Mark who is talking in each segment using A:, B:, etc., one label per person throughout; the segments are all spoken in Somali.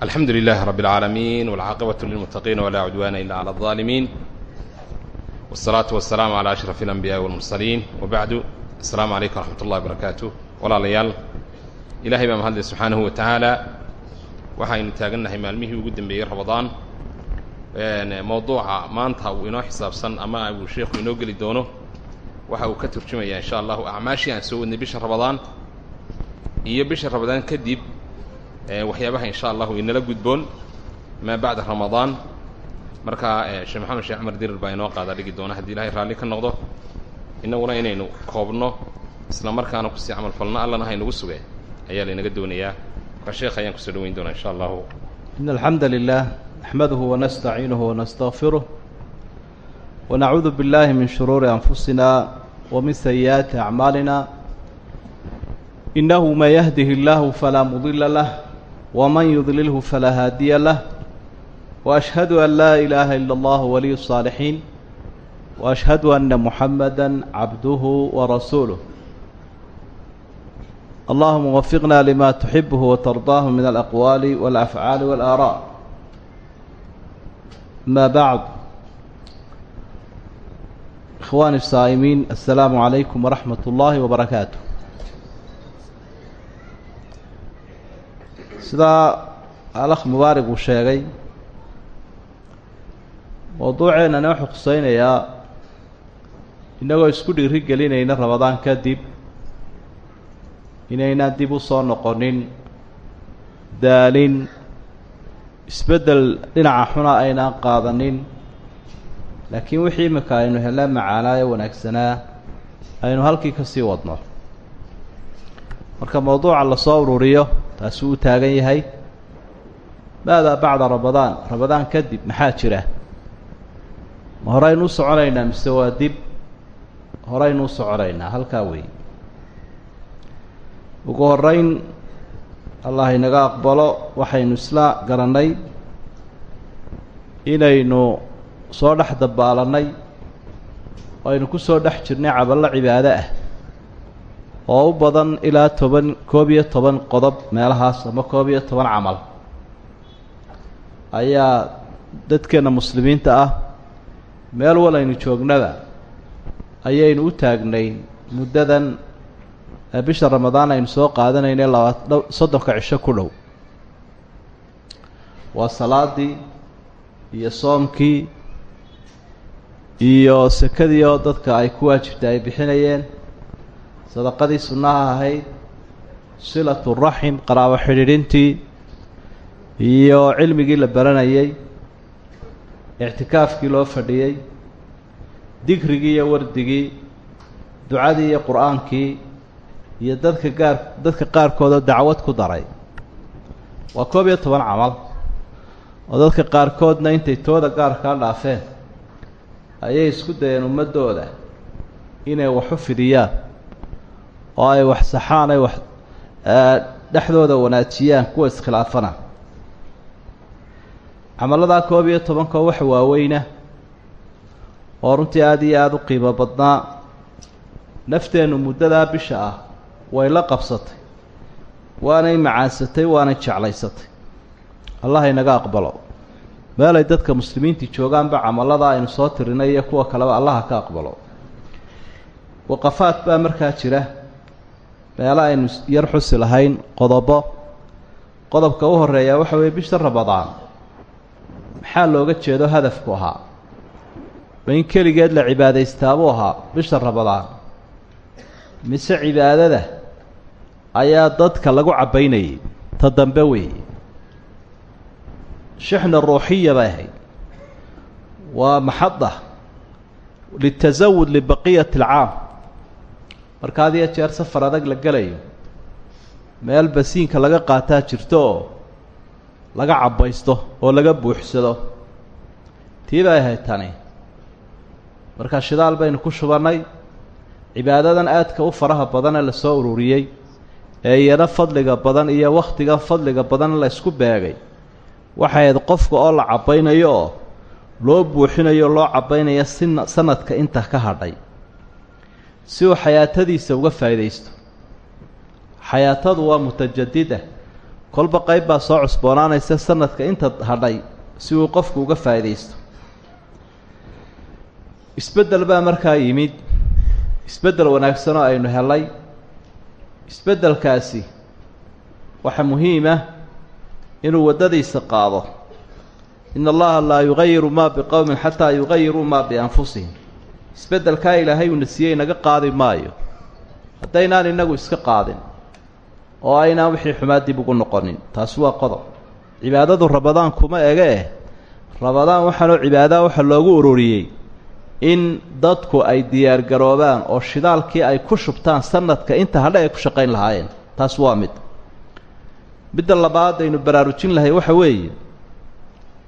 A: alxamdu lilahi rab اlcaalamiin wاlcaaqibatu lilmuttaqiin walaa cudwaana ila cala اlظaalimiin wالsalaatu wasalaamu calaa ashraf اlanbiyaءi wاlmursaliin wabacdu asalaamu calaykum wraxmat ullahi barakaatu walaalayaal ilahay baa mahadlay subxaanahu wa tacaala waxaynu taagannahay maalmihii ugu dambeeyey ramadaan mowduuca maanta uu inoo xisaabsan ama uu sheekhu inoo geli doono waxa uu ka turjumayaa insha allahu acmaashii aan soo wadnay bisha ramadaan iyo bisha ramadaan kadib Eh, waxyaabaha insha allahu inala gudboon maa bacda ramadaan marka eh, sheekh maxamed sheekh camar dirir baa inoo qaada dhigi doona haddii ilahay raalli ka noqdo. Inaguna inaynu koobno isla markaana ku sii camal camalfalno allana haynagu sugee ayaa laynaga doonayaa. Marka sheekh ayaan ku soo dhaweyn doonaa insha allahu.
B: In alxamda lilah naxmaduhu wanastaciinuhu wanastakfiruh wanacuudu billahi min shuruuri anfusina wamin sayi'aati acmaalina inahu man yahdihi illaahu falaa mudila lah ومن يضلله فلا هادي له وأشهد أن لا إله إلا الله ولي الصالحين وأشهد أن محمدا عبده ورسوله اللهم وفقنا لما تحبه وترضاه من الأقوال والأفعال والآراء ما بعد إخواني الصائمين السلام عليكم ورحمة الله وبركاته sidaa alakh mubaarig uu sheegay. Mowduuceennana wuxuu khuseynayaa innagoo isku dhiiri gelinayna ramadaan kadib inaynaan dib u soo noqonin daalin isbeddel dhinaca xuna aynaan qaadanin. Laakiin wixii imika aynu hella macaanaayo wanaagsanaa aynu halkii ka sii wadno. Marka mowduuca la soo ururiyo taasuu u taagan yahay. Maadaa bacda ramadaan ramadaan kadib maxaa jira? Ma horeynu u soconaynaa mise waa dib? Horeynu u soconaynaa halkaa weeye ugu horeyn allah inaga aqbalo waxaynu isla garannay inaynu soo dhex dabaalanay oo aynu ku soo dhex jirnay caballo cibaado ah oo u badan ilaa toban koob iyo toban qodob meelahaas ama koob iyo toban camal. Ayaa dadkeenna muslimiinta ah meel wal aynu joognaba ayaynu u taagnay muddadan bisha ramadaan aynu soo qaadanayna labaat soddonka cisho ku dhow. Waa salaadii iyo soomkii iyo sekadii oo dadka ay ku waajibtay ay bixinayeen sadaqadii sunnaha ahayd silatu raxim qaraabo xidhiidhintii iyo cilmigii la baranayay ictikaafkii loo fadhiyey digrigii iyo wardigii ducadii iyo qur'aankii iyo dadka gaar dadka qaarkoodoo dacwad ku daray. Waa koob iyo toban camal oo dadka qaarkoodna intay tooda gaarkaa dhaafeen ayay isku dayeen ummaddooda inay wax u fidiyaan oo ay wax saxaan ay wax dhexdooda wanaajiyaan kuwa iskhilaafana. Camalladaa koob iyo tobankoo wax waaweyna. Oo runtii aada iyo aada u qiimo badnaa. Nafteennu muddadaa bisha ah way la qabsatay. Waanay macaansatay waanay jeclaysatay. Allah inaga aqbalo. Meelay dadka muslimiintii joogaanba camallada aynu soo tirinay iyo kuwa kaleba allaha ka aqbalo. Waqafaad baa markaa jira meelo aynu yar xusi lahayn qodobo. Qodobka u horeeyaa waxa weeye bisha ramadaan. Maxaa looga jeedo hadafku ahaa? Ma in keligeed la cibaadaystaabuu ahaa bisha ramadaan. Mise cibaadada ayaa dadka lagu cabbaynayay ta dambe weeye. Shixna ruuxiya bay ahayd. Waa maxada litasawud libaqiyati alcaam marka had iyo jeer safar adag la gelayo meel basiinka laga qaataa jirto oo laga cabbaysto oo laga buuxsado tii bay ahayd tani. Marka shidaal baynu ku shubannay cibaadadan aadka u faraha badane la soo ururiyey ee iyana fadliga badan iyo wakhtigan fadliga badan la isku beegay. Waxay ahayd qofka oo la cabbaynayo oo loo buuxinayo loo cabbaynayo sina sanadka inta ka hadhay si uu xayaatadiisa uga faa'iidaysto. Xayaatadu waa mutajadida kolba qayb baa soo cusboonaanaysa sanadka inta hadhay si uu qofku uga faa'iidaysto. Isbeddel baa markaa yimid. Isbeddel wanaagsanoo aynu helay. Isbeddelkaasi waxaa muhiim ah inuu waddadiisa qaado. In allaha laa yugayiru maa biqowmin xataa yugayiruu maa bianfusihim isbeddelkaa ilaahay uuna siiyey naga qaadi maayo. Haddaynaan innagu iska qaadin oo aynaan wixii xumaa dib ugu noqonin taasi waa qodob. Cibaadadu rabadaan kuma ege. Eh rabadaan waxaanoo cibaadaa waxa loogu ururiyey in dadku ay diyaargaroobaan oo shidaalkii ay ku shubtaan sanadka inta hadhe ay ku shaqayn lahaayeen. Taas waa mid. Midda labaad aynu baraarujin lahay waxa weeye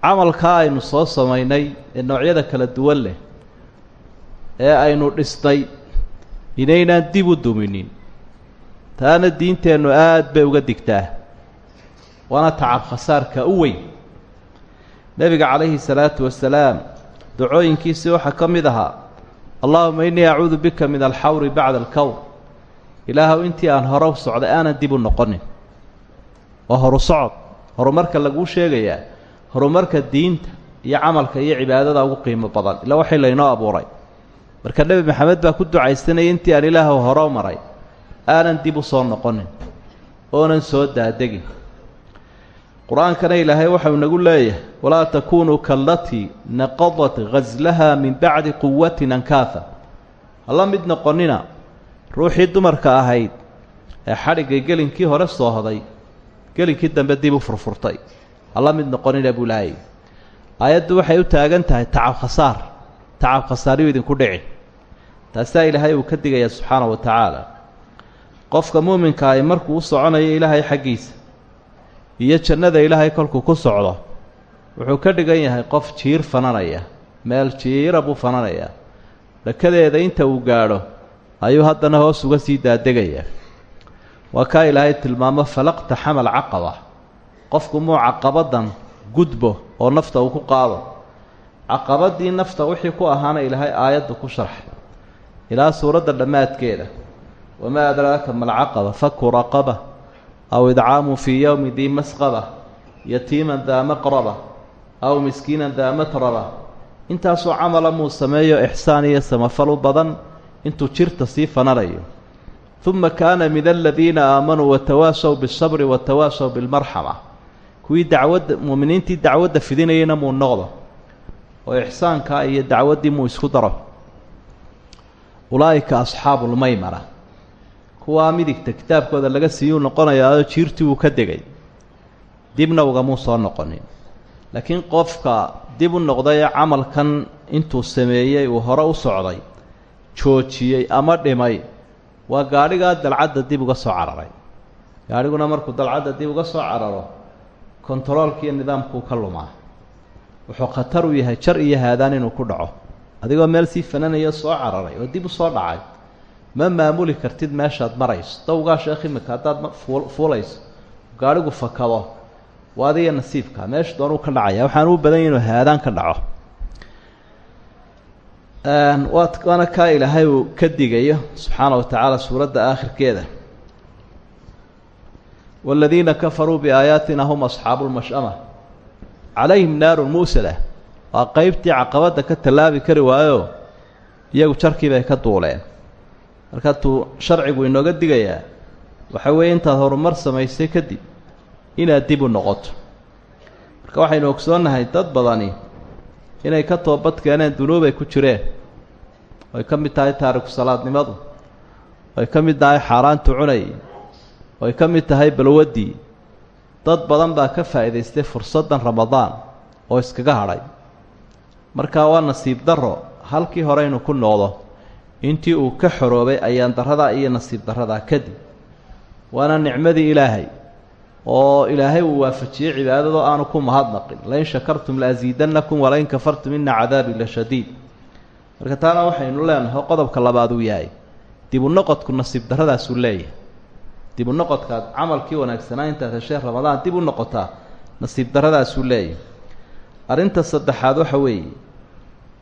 B: camalkaa aynu soo samaynay ee noocyada kala duwan leh ee aynu dhisnay inaynaan dib u duminin. Taana diinteennu aada bay uga digtaa. Waana tacab khasaarka u weyn. Nebiga calayhi salaatu wasalaam dacooyinkiisii waxaa ka mid ahaa allahuma innii acuudu bika min alxawri bacda alkown ilaahuw intii aan hore u socday aanan dib u noqonin. Waa horu socod horumarka laguu sheegayaa horumarka diinta iyo camalka iyo cibaadada ugu qiimo badan ila waxay laynoo abuuray marka nebi maxamed baa ku ducaysanayay intii aan ilaahu hore maray aanan dib u soo noqonin oonan soo daadegin. Qur'aankana ilaahay waxau inagu leeyahay walaa takuunuu kallatii naqadat ghaslaha min bacdi quwatin ankaafa hala mid noqonina ruuxii dumarka ahayd ee xadhiggay gelinkii hore soo hoday gelinkii dambe dib u furfurtay. Hala mid noqonina buu laayay aayaddu waxay u taagan tahay tacab khasaar. Tacab khasaariyu idinku dhici taasaa ilaahay uu ka digayaa subxaana wa tacaala. Qofka muuminka ahi markuu u soconayo ilaahay xaggiisa iyo jannada ilaahay kolkuu ku socdo wuxuu ka dhigan yahay qof jiir fananaya meel jiira buu fananayaa dhakadeeda inta uu gaadho ayuu haddana hoos uga sii daadegayaa waa kaa ilaahay tilmaamo falaqta xamal caqaba. Qofku muu caqabadan gudbo oo nafta uu ku qaado. Caqabadii nafta wixii ku ahaana ilaahay aayadda ku sharxay ilaa suuradda dhammaadkeeda. Wamaa adraaka malcaqaba faku raqaba. Aw idcaamu fii yowmi dii masqaba. Yatiiman daa maqraba. Aw miskiinan daa matraba. Intaasoo camala muu sameeyo ixsaan iyo samafal u badan intuu jirta sii fananayo. Uma kaana min aladiina aamanuu watawaasaw bisabri watawaasaw bilmarxama kuwii dacwadda muuminiintii dacwadda fidinayayna muu noqdo. Oo ixsaankaa iyo dacwaddii muu isku daro ulaa'ika asxaabu lmaymana kuwaa midigta kitaabkooda laga siiyuu noqonayaao jiirtii uu ka degay. Dibna ugamuu soo noqonin. Laakiin qofka dib u noqday ee camalkan intuu sameeyey uu hore u socday joojiyey ama dhimay waa gaadhigaa dalcadda dib uga soo cararay. Gaadhiguna markuu dalcadda dib uga soo cararo kontaroolkiiyo nidaamkuu ka lumaa. Wuxuu khatar u yahay jar iyo haadaan inuu ku dhaco adigoo meel sii fananayo soo cararay oo dib u soo dhacay. Ma maamuli kartid meeshaad marayso. Dawgaa sheekh imika haddaad fuulayso. Gaadhigu fakado. Waa adiga nasiibka meesha doonuu ka dhacaya. Waxaan u badan yahi inuu haadaan ka dhaco. Waa waana kaa ilaahay uu ka digayo subxaana wa tacaala suuradda aakhirkeeda. Waaladiina kafaruu biaayaatina hum asxaabu lmashama calayhim naarun mu'sada waa qeybtii caqabadda ka tallaabi kari waayo iyagu jarkii bay ka duuleen. Markaatuu sharcigu inooga digayaa waxa weeye intaad horumar samaysay kadib inaad dib u noqoto. Marka waxaynu ogsoonnahay dad badani inay ka toobad keeneen dunuubay ku jireen. Oy ka mid tahay taariku salaadnimadu. Oy ka mid tahay xaaraantu cunay. Oy ka mid tahay balwaddii. Dad badan baa ka faa'iidaystay fursaddan ramadaan oo iskaga hadhay marka waa nasiib darro halkii hore inuu ku noqdo intii uu ka xoroobay ayaan darradaa iyo nasiib darradaa kadib. Waana nicmadii ilaahay oo ilaahay uu waafajiyey cibaadadoo aanu ku mahadnaqin. Lain shakartum laasiidannakum walain kafartum ina cadaabi la shadiid. Marka taana waxaynu leenahay qodobka labaad uu yahay dibu noqodku nasiib darradaasuu leeyahay. Dibu noqodkaad camalkii wanaagsanaa intaad heshee ramadaan dib u noqotaa nasiib darradaasuu leeyahay. Arrinta saddexaad waxa weeye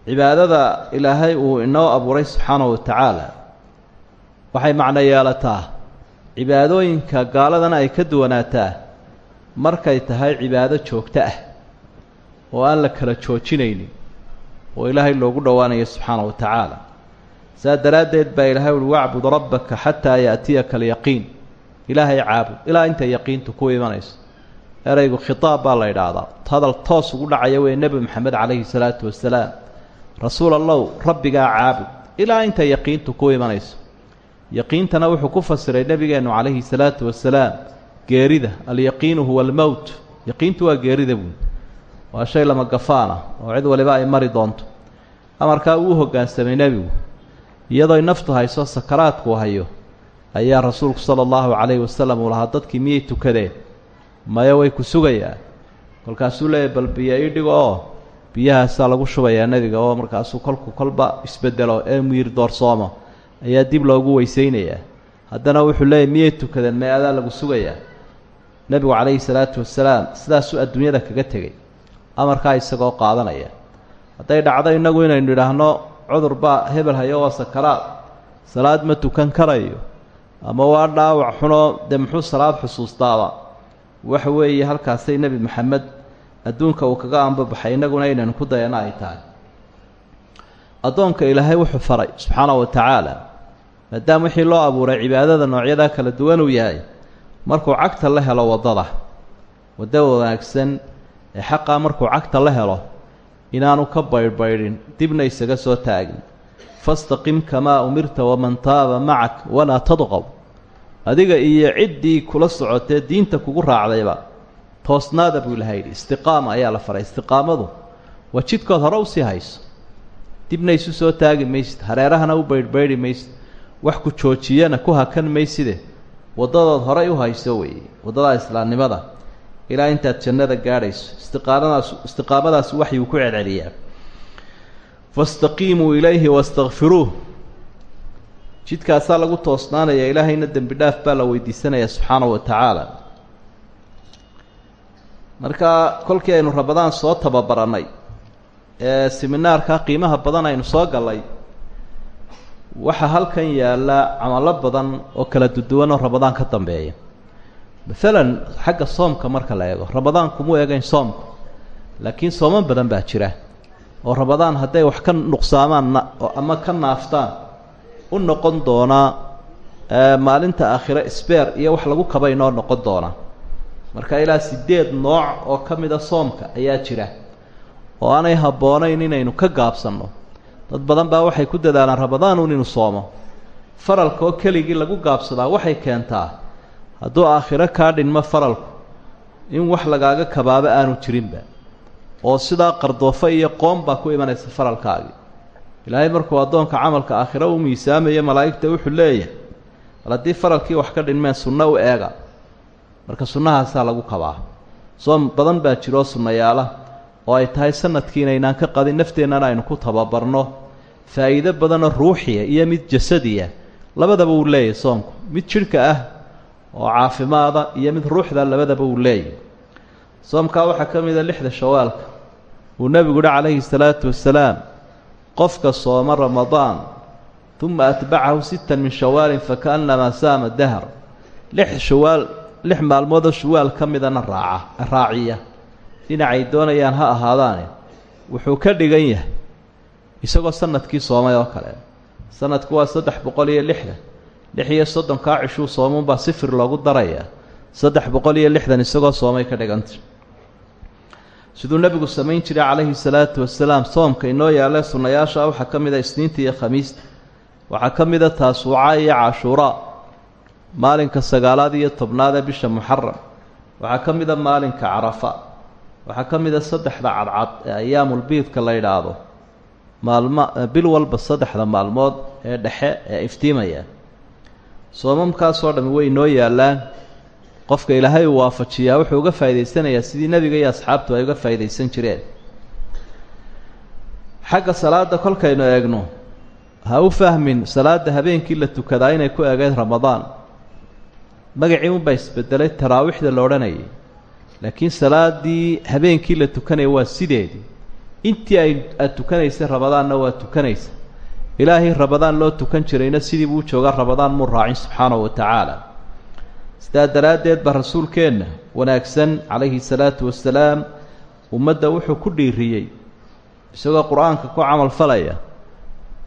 B: cibaadada ilaahay uu inoo abuuray subxaanahu wa tacaala waxay macno yeelataa cibaadooyinka gaaladana ay ka duwanaataa markay tahay cibaado joogto ah oo aan la kala joojinaynin oo ilaahay loogu dhowaanayo subxaana wa tacaala. Saa daraaddeed baa ilaahay uhi wacbud rabbaka xataa yaatiyaka alyaqiin. Ilaahay caabud ilaa intay yaqiintu ku imanayso. Eraygu khitaab baa la idhaahdaa hadal toos ugu dhacaya wey nebi maxamed calayhi salaatu wasalaam rasuul allow rabbigaa caabud ilaa intay yaqiintu ku imanayso. Yaqiintana wuxuu ku fasiray nebigeennu calayhi salaatu wasalaam geerida alyaqiinu huwa almowt yaqiintu waa geerida buuli waa shay lama gafaana oo cid waliba ay mari doonto. Amarkaa uu hoggaansamay nebigu iyadooy naftu hayso sakaraadku hayo ayaa rasuulku sala allahu calayhi wasalam uu lahaa dadkii miyay tukadeen? Maya way ku sugayaan kolkaasuu leeyahy bal biyo ii dhigo oo biyahaasaa lagu shubayaa nebiga oo markaasuu kolku kolba isbedelo ee miir doorsoomo ayaa dib loogu weysaynayaa. Haddana wuxuu leeyahy miyay tukadeen may adaa lagu sugayaa? Nebigu calayhi salaatu wasalaam sidaasuu adduunyada kaga tegey. Amarkaa isagoo qaadanaya. Hadday dhacdo innagu inaynu idhaahno cudur baa hebel hayo waa sakaraad salaad ma tukan karayo. Ama waa dhaawac xunoo dee muxuu salaad xusuustaaba? Waxa weeye halkaasay nebi maxamed adduunka uu kaga ambabaxay innaguna inaynu ku dayana ay tahay. Addoonka ilaahay wuxuu faray subxaanahu wa tacaala maadaama wixii loo abuuray cibaadada noocyadaa kala duwan uu yahay markuu cagta la helo waddada waddo wanaagsan ee xaqaa markuu cagta la helo inaanu ka baydhbaydhin dibna isaga soo taagin. Fastaqim kamaa umirta waman taaba macak walaa tadqow adiga iyo ciddii kula socotee diinta kugu raacdayba toosnaada buu ilaha yidhi istiqaama ayaa la faray istiqaamadu waa jidkood hore u sii hayso. Dibna isu soo taagi maysid hareerahana u baydhbaydhi maysid wax ku joojiyana ku hakan mayside waddadood horay u hayso weeye waddada islaamnimada. Ilaa intaad jannada gaadhayso istiqaamadaas istiqaamadaas waxyuu ku celceliyaa. Fastaqiimuu ilayhi wastakfiruuh jidkaasaa lagu toosnaanaya ilaahayna dembi dhaaf baa la weydiisanaya subxaanahu wa tacaala marka kolkii aynu rabadaan soo tababarannay ee siminaarka qiimaha badan aynu soo gallay waxaa halkan yaalla camallo badan oo kala duduwan oo rabadaan ka dambeeya. Maalan xagga soomka marka la eego rabadaan kumuu eegayn soomku laakiin sooman badan baa jira oo rabadaan hadday wax ka nuqsaamaan ama ka naaftaan u noqon doonaa maalinta aakhire sbeer iyo wax lagu kabaynoo noqon doona marka ilaa siddeed nooc oo ka mida soomka ayaa jira oo aanay habboonayn inaynu ka gaabsanno. Dad badan baa waxay ku dadaalaan rabadaanuun inuu soomo. Faralka oo keligii lagu gaabsadaa waxay keentaa hadduu aakhiro kaa dhinmo faralku in wax lagaaga kabaabo aanu jirinba. Oo sidaa qardoofo iyo qoom baa ku imanaysa faralkaagii. Ilaahay markuu addoonka camalka aakhiro u miisaamayo malaa'igta wuxuu leeyahay bal haddii faralkii wax ka dhinmeen sunno u eega marka sunnahaasaa lagu kabaa. Soom badan baa jiroo sunnayaala oo ay tahay sannadkii inaynaan ka qadin nafteennana aynu ku tababarno. Faa'iido badanoo ruuxiya iyo mid jasadiya. Labadaba uu leeyahay soomku. Mid jidhka ah oo caafimaada iyo mid ruuxda labadaba uu leeyahay. Soomkaa waxaa ka mid a lixda shawaalka. Uu nebigu uhi calayhi salaatu wasalaam qofka sooma ramadaan uma atbacahu sittan min shawaalin fakaannamaa saama dahr lix shawaal lix maalmoodoo shawaal ka midana raaca raaciya. Dhinacay doonayaan ha ahaadaane wuxuu ka dhigan yahay isagoo sannadkii soomay oo kale. Sanadku waa saddex boqol iyo lixdan lix iyo soddonkaa cishuu soomunbaa sifir loogu darayaa saddex boqol iyo lixdan isagoo soomay ka dhiganta siduu nebigu samayn jiray calayhi salaatu wasalaam soomka inoo yaalle sunnayaasha waxaa ka mid a isniinta iyo khamiista. Waxaa ka mid a taasuuca iyo cashuuraa maalinka sagaalaad iyo tobnaad ee bisha muxaram waxaa ka mid a maalinka carafa. Waxaa ka mid a saddexda cadcad ee ayaamulbiidka la yidhaahdo. Maalma bil walba saddexda maalmood ee dhexe ee iftiimaya. Soomamkaasoo dhami way inoo yaallaan. Qofka ilaahay uu waafajiyaa wuxuu uga faa'idaysanayaa sidii nebiga iyo asxaabtu ay uga faa'idaysan jireen. Xagga salaadda kolkaynu eegno. Ha u fahmin salaadda habeenkii la tukadaa inay ku eegeyd ramadaan magacii unbaa isbedelay taraawiixda la odhanayay. Laakiin salaaddii habeenkii la tukanaya waa sideedii intii ay aad tukanaysay ramadaanna waa tukanaysa. Ilaahay ramadaan loo tukan jirayna sidii buu joogaa ramadaan muu raacin subxaanahu wa tacaala. Sidaa daraaddeed ba rasuulkeenna wanaagsan calayhi salaatu wasalaam ummadda wuxuu ku dhiiriyey isagoo qur'aanka ku camal falaya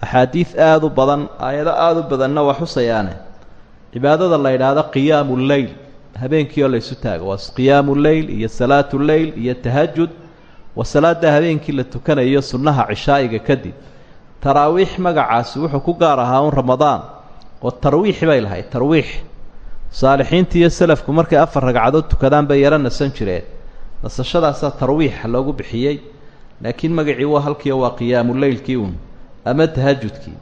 B: axaadiid aada u badan aayado aada u badanna waa xusayaane cibaadada la yidhaahdo qiyaamu lleyl habeenkii oo laysu taago waa qiyaamu leyl iyo salaatu leyl iyo tahajud waa salaada habeenkii la tukanayo sunnaha cishaa'iga kadib taraawiix magacaasi wuxuu ku gaar ahaa un ramadaan oo tarwiix bay lahayd tarwiix. Saalixiinta iyo selafku markay afar ragcadood tukadaan bay yaro nasan jireen. Nasashadaasaa tarwiixa loogu bixiyey laakiin magacii waa halkiio waa qiyaamu leylkii uun ama tahajudkii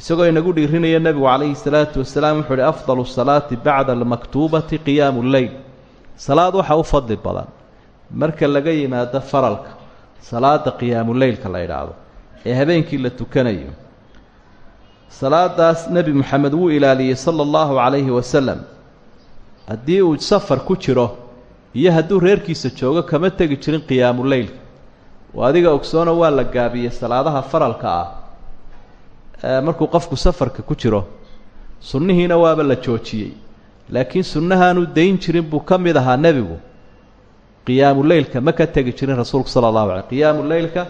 B: isagoo inagu dhiirinaya nebigu calayhi salaatu wasalaam wuxuu uhi afdalu salaati bacda almaktuubati qiyaamu lleyl salaad waxaa u fadli badan. Marka laga yimaado faralka salaada qiyaamuleylka la yidhaahdo ee habeenkii la tukanayo salaadaas nebi moxamed wuu ilaaliyey sala allahu calayhi wasalam. Haddii uu safar ku jiro iyo hadduu reerkiisa joogo kama tegi jirin qiyaamuleylka oo adiga ogsoona waa la gaabiyey salaadaha faralka ah markuu qofku safarka ku jiro sunnihiina waaba la joojiyey. Laakiin sunnahaanu dayn jirin buu ka mid ahaa nebigu. Qiyaamuleylka ma ka tegi jirin rasuulku sala allahu alay qiyaamuleylka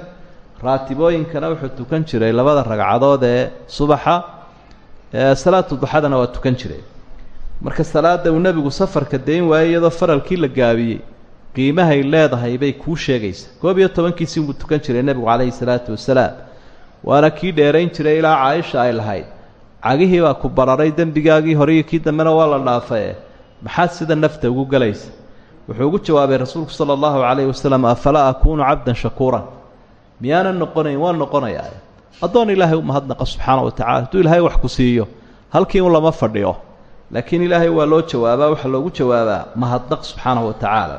B: raatibooyinkana wuxuu tukan jiray labada ragcadood ee subaxa. Salaatu duxadana waa tukan jiray. Marka salaada uu nebigu safarka dayn waayey iyadoo faralkii la gaabiyey qiimahay leedahay bay kuu sheegaysaa. Koob iyo tobankiisii buu tukan jiray nebigu calayhi salaatu wasalaam waana kii dheerayn jiray ilaa caaisha ay lahayd. Cagihii baa ku bararay dembigaagii hore iyo kii dambena waa la dhaafae maxaad sida nafta ugu gelaysa wuxuu ugu jawaabay rasuulku sala allahu calayhi wasalam afalaa akuunu cabdan shakuuran? Miyaanan noqonayn waan noqonayaa. Addoon ilaahay u mahadnaqa subxaana wa tacala hadduu ilaahay wax ku siiyo halkii un lama fadhiyo. Laakiin ilaahay waa loo jawaabaa waxaa loogu jawaabaa mahadnaq subxaanahu wa tacaala.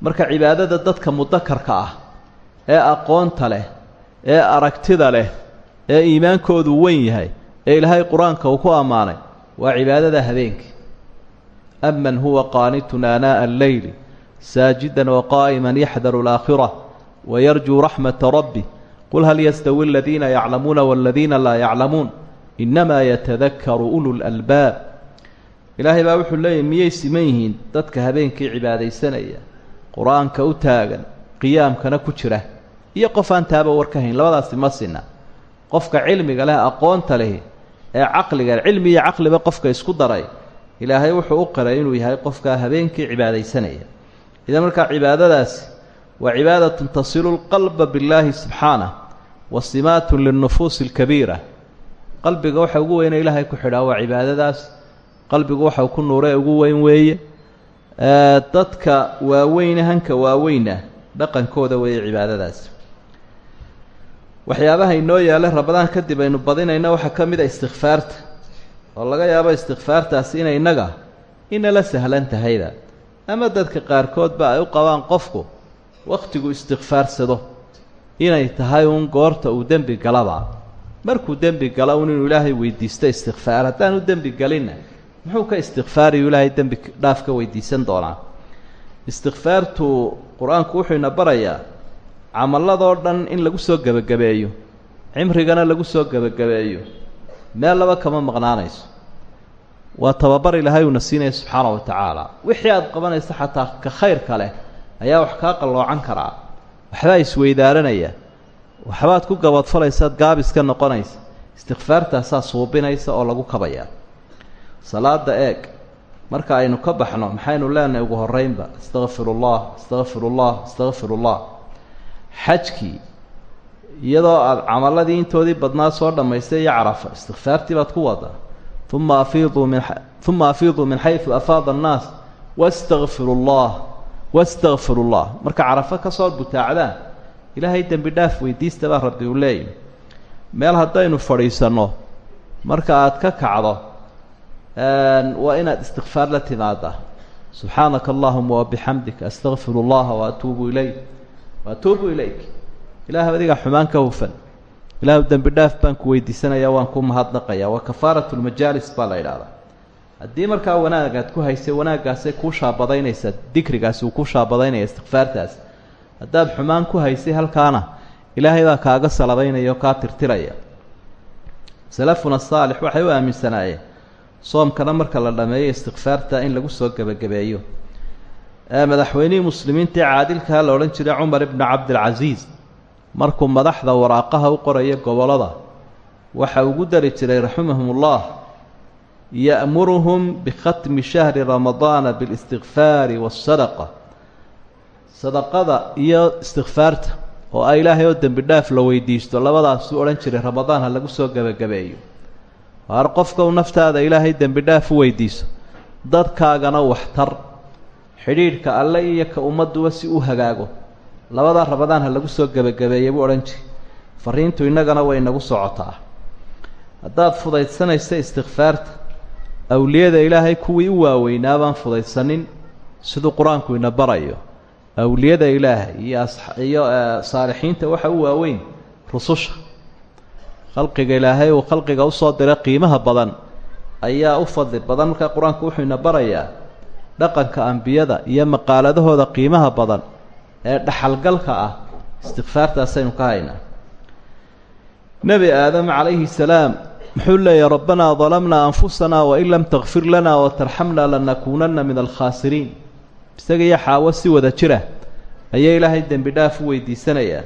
B: Marka cibaadada dadka mudakarka ah ee aqoonta leh ee aragtida leh ee iimaankoodu weyn yahay ee ilaahay qur'aanka uu ku ammaanay waa cibaadada habeenkii. Aman huwa qaanitun aanaa'a alleyli saajidan waqaa'iman yaxdaru alaakhira wayarjuu raxmata rabbi qul hal yastawi aladiina yaclamuuna waladiina laa yaclamuun innamaa yatadakaru ulu lalbaab ilaahay baa wuxuu leeyahy miyay siman yihiin dadka habeenkii cibaadaysanaya qur'aanka u taagan qiyaamkana ku jira iyo qof aan taaba war ka hayn labadaasi ma sina. Qofka cilmiga leh aqoonta leh ee caqliga cilmi iyo caqliba qofka isku daray. Ilaahay wuxuu u qiray inuu yahay qofkaa habeenkii cibaadaysanaya. Idan markaa cibaadadaasi waa cibaadatun tasilu lqalba billaahi subxaanah wa simaatun lilnufuusi alkabiira qalbiga waxa ugu weyne ilaahay ku xidhaa waa cibaadadaas. Qalbigu waxau ku nuure ugu weyn weeye. Dadka waaweyne hanka waaweyna dhaqankooda weeye cibaadadaas waxyaabaha inoo yaalla rabadaan kadib aynu badinayno waxaa ka mid a istikfaarta. Oo laga yaabo istikfaartaasi inay innaga inala sahlan tahayda. Ama dadka qaarkoodba ay u qabaan qofku wakhtigu istikfaarsado inay tahay uun goorta uu dembi galaba. Markuu dembi gala un inuu ilaahay weydiisto istikfaar. Haddaanu dembi galinna muxuu ka istikfaariyu ilaahay dembi dhaaf ka weydiisan doonaa? Istikfaartu qur'aanku wuxuu ina barayaa camaladoo dhan in lagu soo gebagabeeyo cimrigana lagu soo gebagabeeyo meel laba kama maqnaanayso. Waa tababar ilaahay uuna siinaya subxaana wa tacaala. Wixii aada qabanaysa xataa ka khayrka leh ayaa wax kaa qalloocan karaa waxbaa isweydaaranaya waxbaad ku gabadfalaysaad gaabis ka noqonaysa istikfaartaasaa suubinaysa oo lagu kabayaa salaada eeg marka aynu ka baxno maxaynu leenahay ugu horreynba astakfirullah astakfirullah astakfirullah xajkii iyadoo aada camaladii intoodii badnaa soo dhammaystay iyo carafa istikfaartii baad ku wadaa. Uma afiiduu min uma afiiduu min xaysu afaada annaas wastakfiru llah wastakfiru llah marka carafo ka soo butaacdaan ilaahay dembi dhaaf weydiista baa rabbi uu leeyahy meel haddaynu fadhiisanno marka aada ka kacdo waa inaad istikfaar la timaadaa subxaanaka allahuma wabixamdik astakfiru llaha waatuubu ilayk waatuubu ilayk ilaah adigaa xumaan ka hufan. Ilaahu dembi dhaaf baan ku weydiisanayaa waan ku mahadnaqayaa. Waa kafaarat lmajaalis baa la idhahdaa haddii markaa wanaagaad ku haysay wanaaggaasay kuu shaabadaynaysaa dikrigaasi uu ku shaabadaynaya istikfaartaas haddaad xumaan ku haysay halkaana ilaahay baa kaaga salabaynaya oo kaa tirtiraya. Salafuna saalix waxay u aaminsanaayeen soomkana marka la dhameeyo istikfaarta in lagu soo gebagabeeyo madaxweynihii muslimiinta ee caadilkaa la odhan jiray cumar ibnu cabdilcasiis markuu madaxda waraaqaha u qoraya gobollada waxa ugu dari jiray raximahumullah ya'muruhum bikhatmi shahri ramadaana bilistikfaari waasadaqa sadaqada iyo istikfaarta oo a ilaahay oo dembi dhaaf la weydiisto labadaasuu odhan jiray ramadaan ha lagu soo gebagabeeyo waar qofka u naftaada ilaahay dembi dhaaf u weydiiso dadkaagana waxtar xidhiidhka alle iyo ka ummadduba si u hagaago. Labadaa ramadaan ha lagu soo gebagabeeya buu odhan jiray. Fariintu innagana way nagu socotaa. Haddaad fudaydsanaysa istikfaarta awliyada ilaahay kuwii u waaweynaa baan fudaydsanin siduu qur'aanku ina barayo awliyada ilaahay iyo iyo saalixiinta waxa u waaweyn rususha. Khalqiga ilaahay uu khalqiga u soo diray qiimaha badan ayaa u fadli badan. Markaa qur'aanku wuxuu ina barayaa dhaqanka ambiyada iyo maqaaladahooda qiimaha badan ee dhaxalgalka ah istikfaartaasaynu ka haynaa. Nebi aadam calayhi salaam muxuu leeyahy rabbanaa dalamnaa anfusanaa wain lam takfir lanaa watarxamnaa lanakuunanna min alkhaasiriin isaga iyo xaawo si wada jira ayay ilaahay dembi dhaaf u weydiisanayaa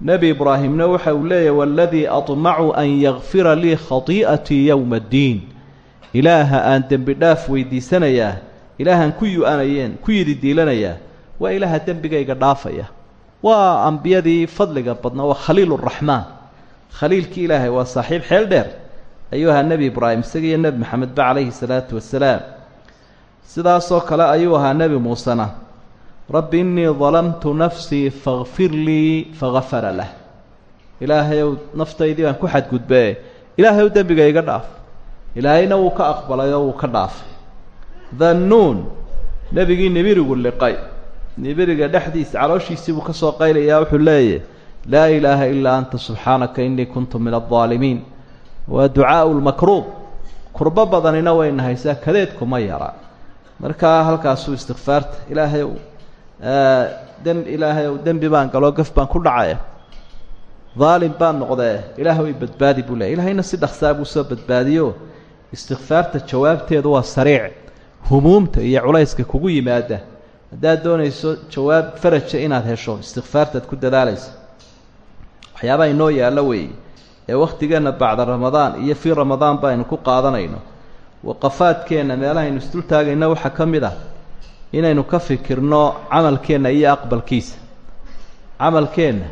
B: nebi ibraahimna waxa uu leeyahy waaladii aطmacu an yakfira lii khadii'atii yowma addiin ilaaha aan dembi dhaaf weydiisanayaa ilaahaan ku yu-anayeen ku yidi diilanayaa waa ilaaha dembigayga dhaafaya. Waa ambiyadii fadliga badnaa waa khaliil raxmaan khaliilkii ilaahay waa saaxiib xeel dheer ayuu ahaa nebi ibraahim isaga iyo nebi maxamedba calayhi salaatu wasalaam sidaasoo kale ayuu ahaa nebi muusena rabbi innii dalamtu nafsii fakfir lii fagafara lah. Ilaahayow naftaydii baan ku xadgudbee. Ilaahayow dembiga iga dhaaf. Ilaahayna wuu ka aqbalay oo wuu ka dhaafay dhannuun nebigii nibirigu liqay. Nibiriga dhexdiisa calooshiisii buu ka soo qaylayaa wuxuu leeyahy laa ilaaha ilaa anta subxaanaka innii kuntu min aldaalimiin waa ducaau lmakruub kurbo badanina wayna haysaa kadeedkuma yara. Markaa halkaasuu istikfaarta ilaahay ow dem ilaahay ow dembi baan galoo gaf baan ku dhacay. Daalim baan noqdee ilaahay i badbaadi buu leey ilaahayna si dhaksaa buu soo badbaadiyo. Istikfaarta jawaabteedu waa sariic humuumta iyo culayska kugu yimaada haddaad doonayso jawaab faraja inaad hesho istikfaartaad ku dadaalaysa. Waxyaabaha inoo yaallo weeye. Ee wakhtigeenna bacda ramadaan iyo fii ramadaan ba aynu ku qaadanayno. Waqafaadkeenna meelahaynu isdul taagayno waxaa ka mid ah inaynu ka fikirno camalkeenna iyo aqbalkiisa. Camalkeenna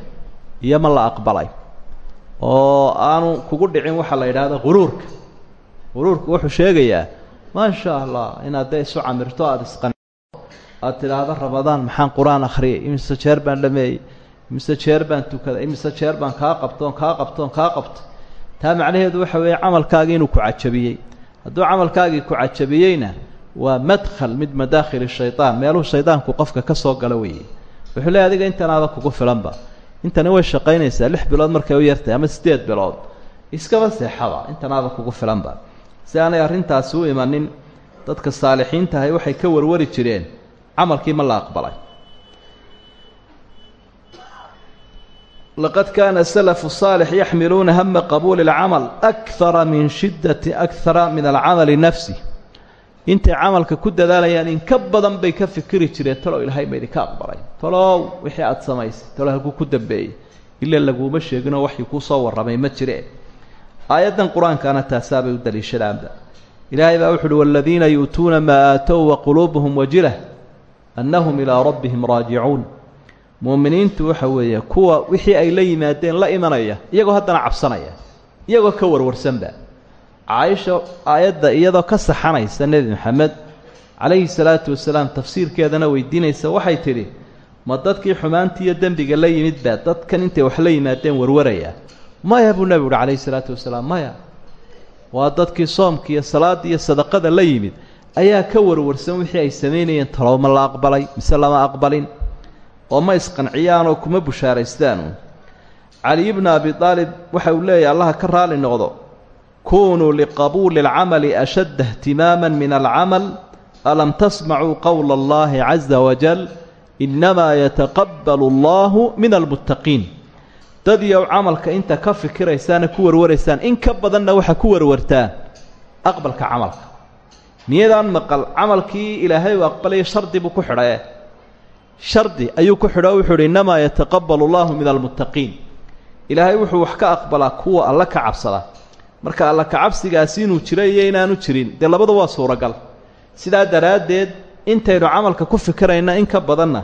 B: iyo ma la aqbalay oo aanu kugu dhicin waxaa la yidhaahda huruurka huruurka wuxuu sheegayaa maasha allah inaad dee isu camirto aada isqan aada tidhaahdo ramadaan maxaan qur'aan akhriyay imise jeer baan dhameeyey? Imise jeer baan tukaday imise jeer baan kaa qabtoon kaa qabtoon kaa qabto? Taa macnaheedu waxa weeye camalkaagii inuu ku cajabiyey. Hadduu camalkaagii ku cajabiyeyna waa madkhal mid madaakhili shaydaan meeluhu shaydaanku qofka ka soo galo weeye. Wuxuu leey adiga intanaada kugu filanba. Intani way shaqaynaysaa lix bilood markay u yartahay ama siddeed bilood. Iskaba seexaba intanaada kugu filanba si aanay arrintaasi u imanin dadka saalixiintahay waxay ka warwari jireen camalkii ma la aqbalay. Laqad kaana salafu saalix yaxmiluuna hama qabuuli اlcamal akara min shiddati akara min alcamali nafsi. Intay camalka ku dadaalayaan in ka badan bay ka fikiri jireen talow ilaahay ma idinka aqbalay. Talow wixii aada samaysay talow halkuu ku dambeeyey. Ila laguuma sheeginoo waxii kuu soo warramay ma jire aayaddan qur'aankaana taasaabay u daliishadaanba. Ilaahay baa wuxu uhi waladiina yu'tuuna maa aatow waquluubuhum wajilah annahum ilaa rabbihim raajicuun muuminiintu waxa weeye kuwa wixii ay la yimaadeen la imanaya iyagoo haddana cabsanaya iyagoo ka warwarsanba. Caaisha aayadda iyadoo ka saxanaysa nebi maxamed calayhi salaatu wasalaam tafsiirkeedana weydiinaysa waxay tidhi ma dadkii xumaantii iyo dembiga la yimid baa dadkan intay wax la yimaadeen warwaraya maya buu nebigu uhi calayhi salaatu wasalaam maya waa dadkii soomki iyo salaadda iyo sadaqada la yimid. Ayaa ka warwarsan wixii ay samaynayeen talooma la aqbalay mise lama aqbalin? Oo ma isqanciyaanoo kuma bushaaraystaanu cali ibnu abi aalib waxa uu leeyahy allaha ka raali noqdo. Kunuu liqabuuli alcamali ashadda ihtimaama min alcamal alam tasmacuu qowla allahi caza wajal innamaa yataqabbalu allahu min almuttaqiin dad iyow camalka inta ka fikiraysaana ku warwaraysaan in ka badanna waxaa ku warwartaan aqbalka camalka. Niyadaan maqal camalkii ilaahay uu aqbalaya shardi buu ku xidhaye shardi ayuu ku xidho wuxuu uhi innamaa yataqabbalu allahu min almuttaqiin ilaahay wuxuu wax ka aqbalaa kuwa alla ka cabsada. Marka alla kacabsigaasi inuu jiro iyo inaanu jirin. Dee labadu waa suuragal. Sidaa daraaddeed intaynu camalka ku fikirayna in ka badanna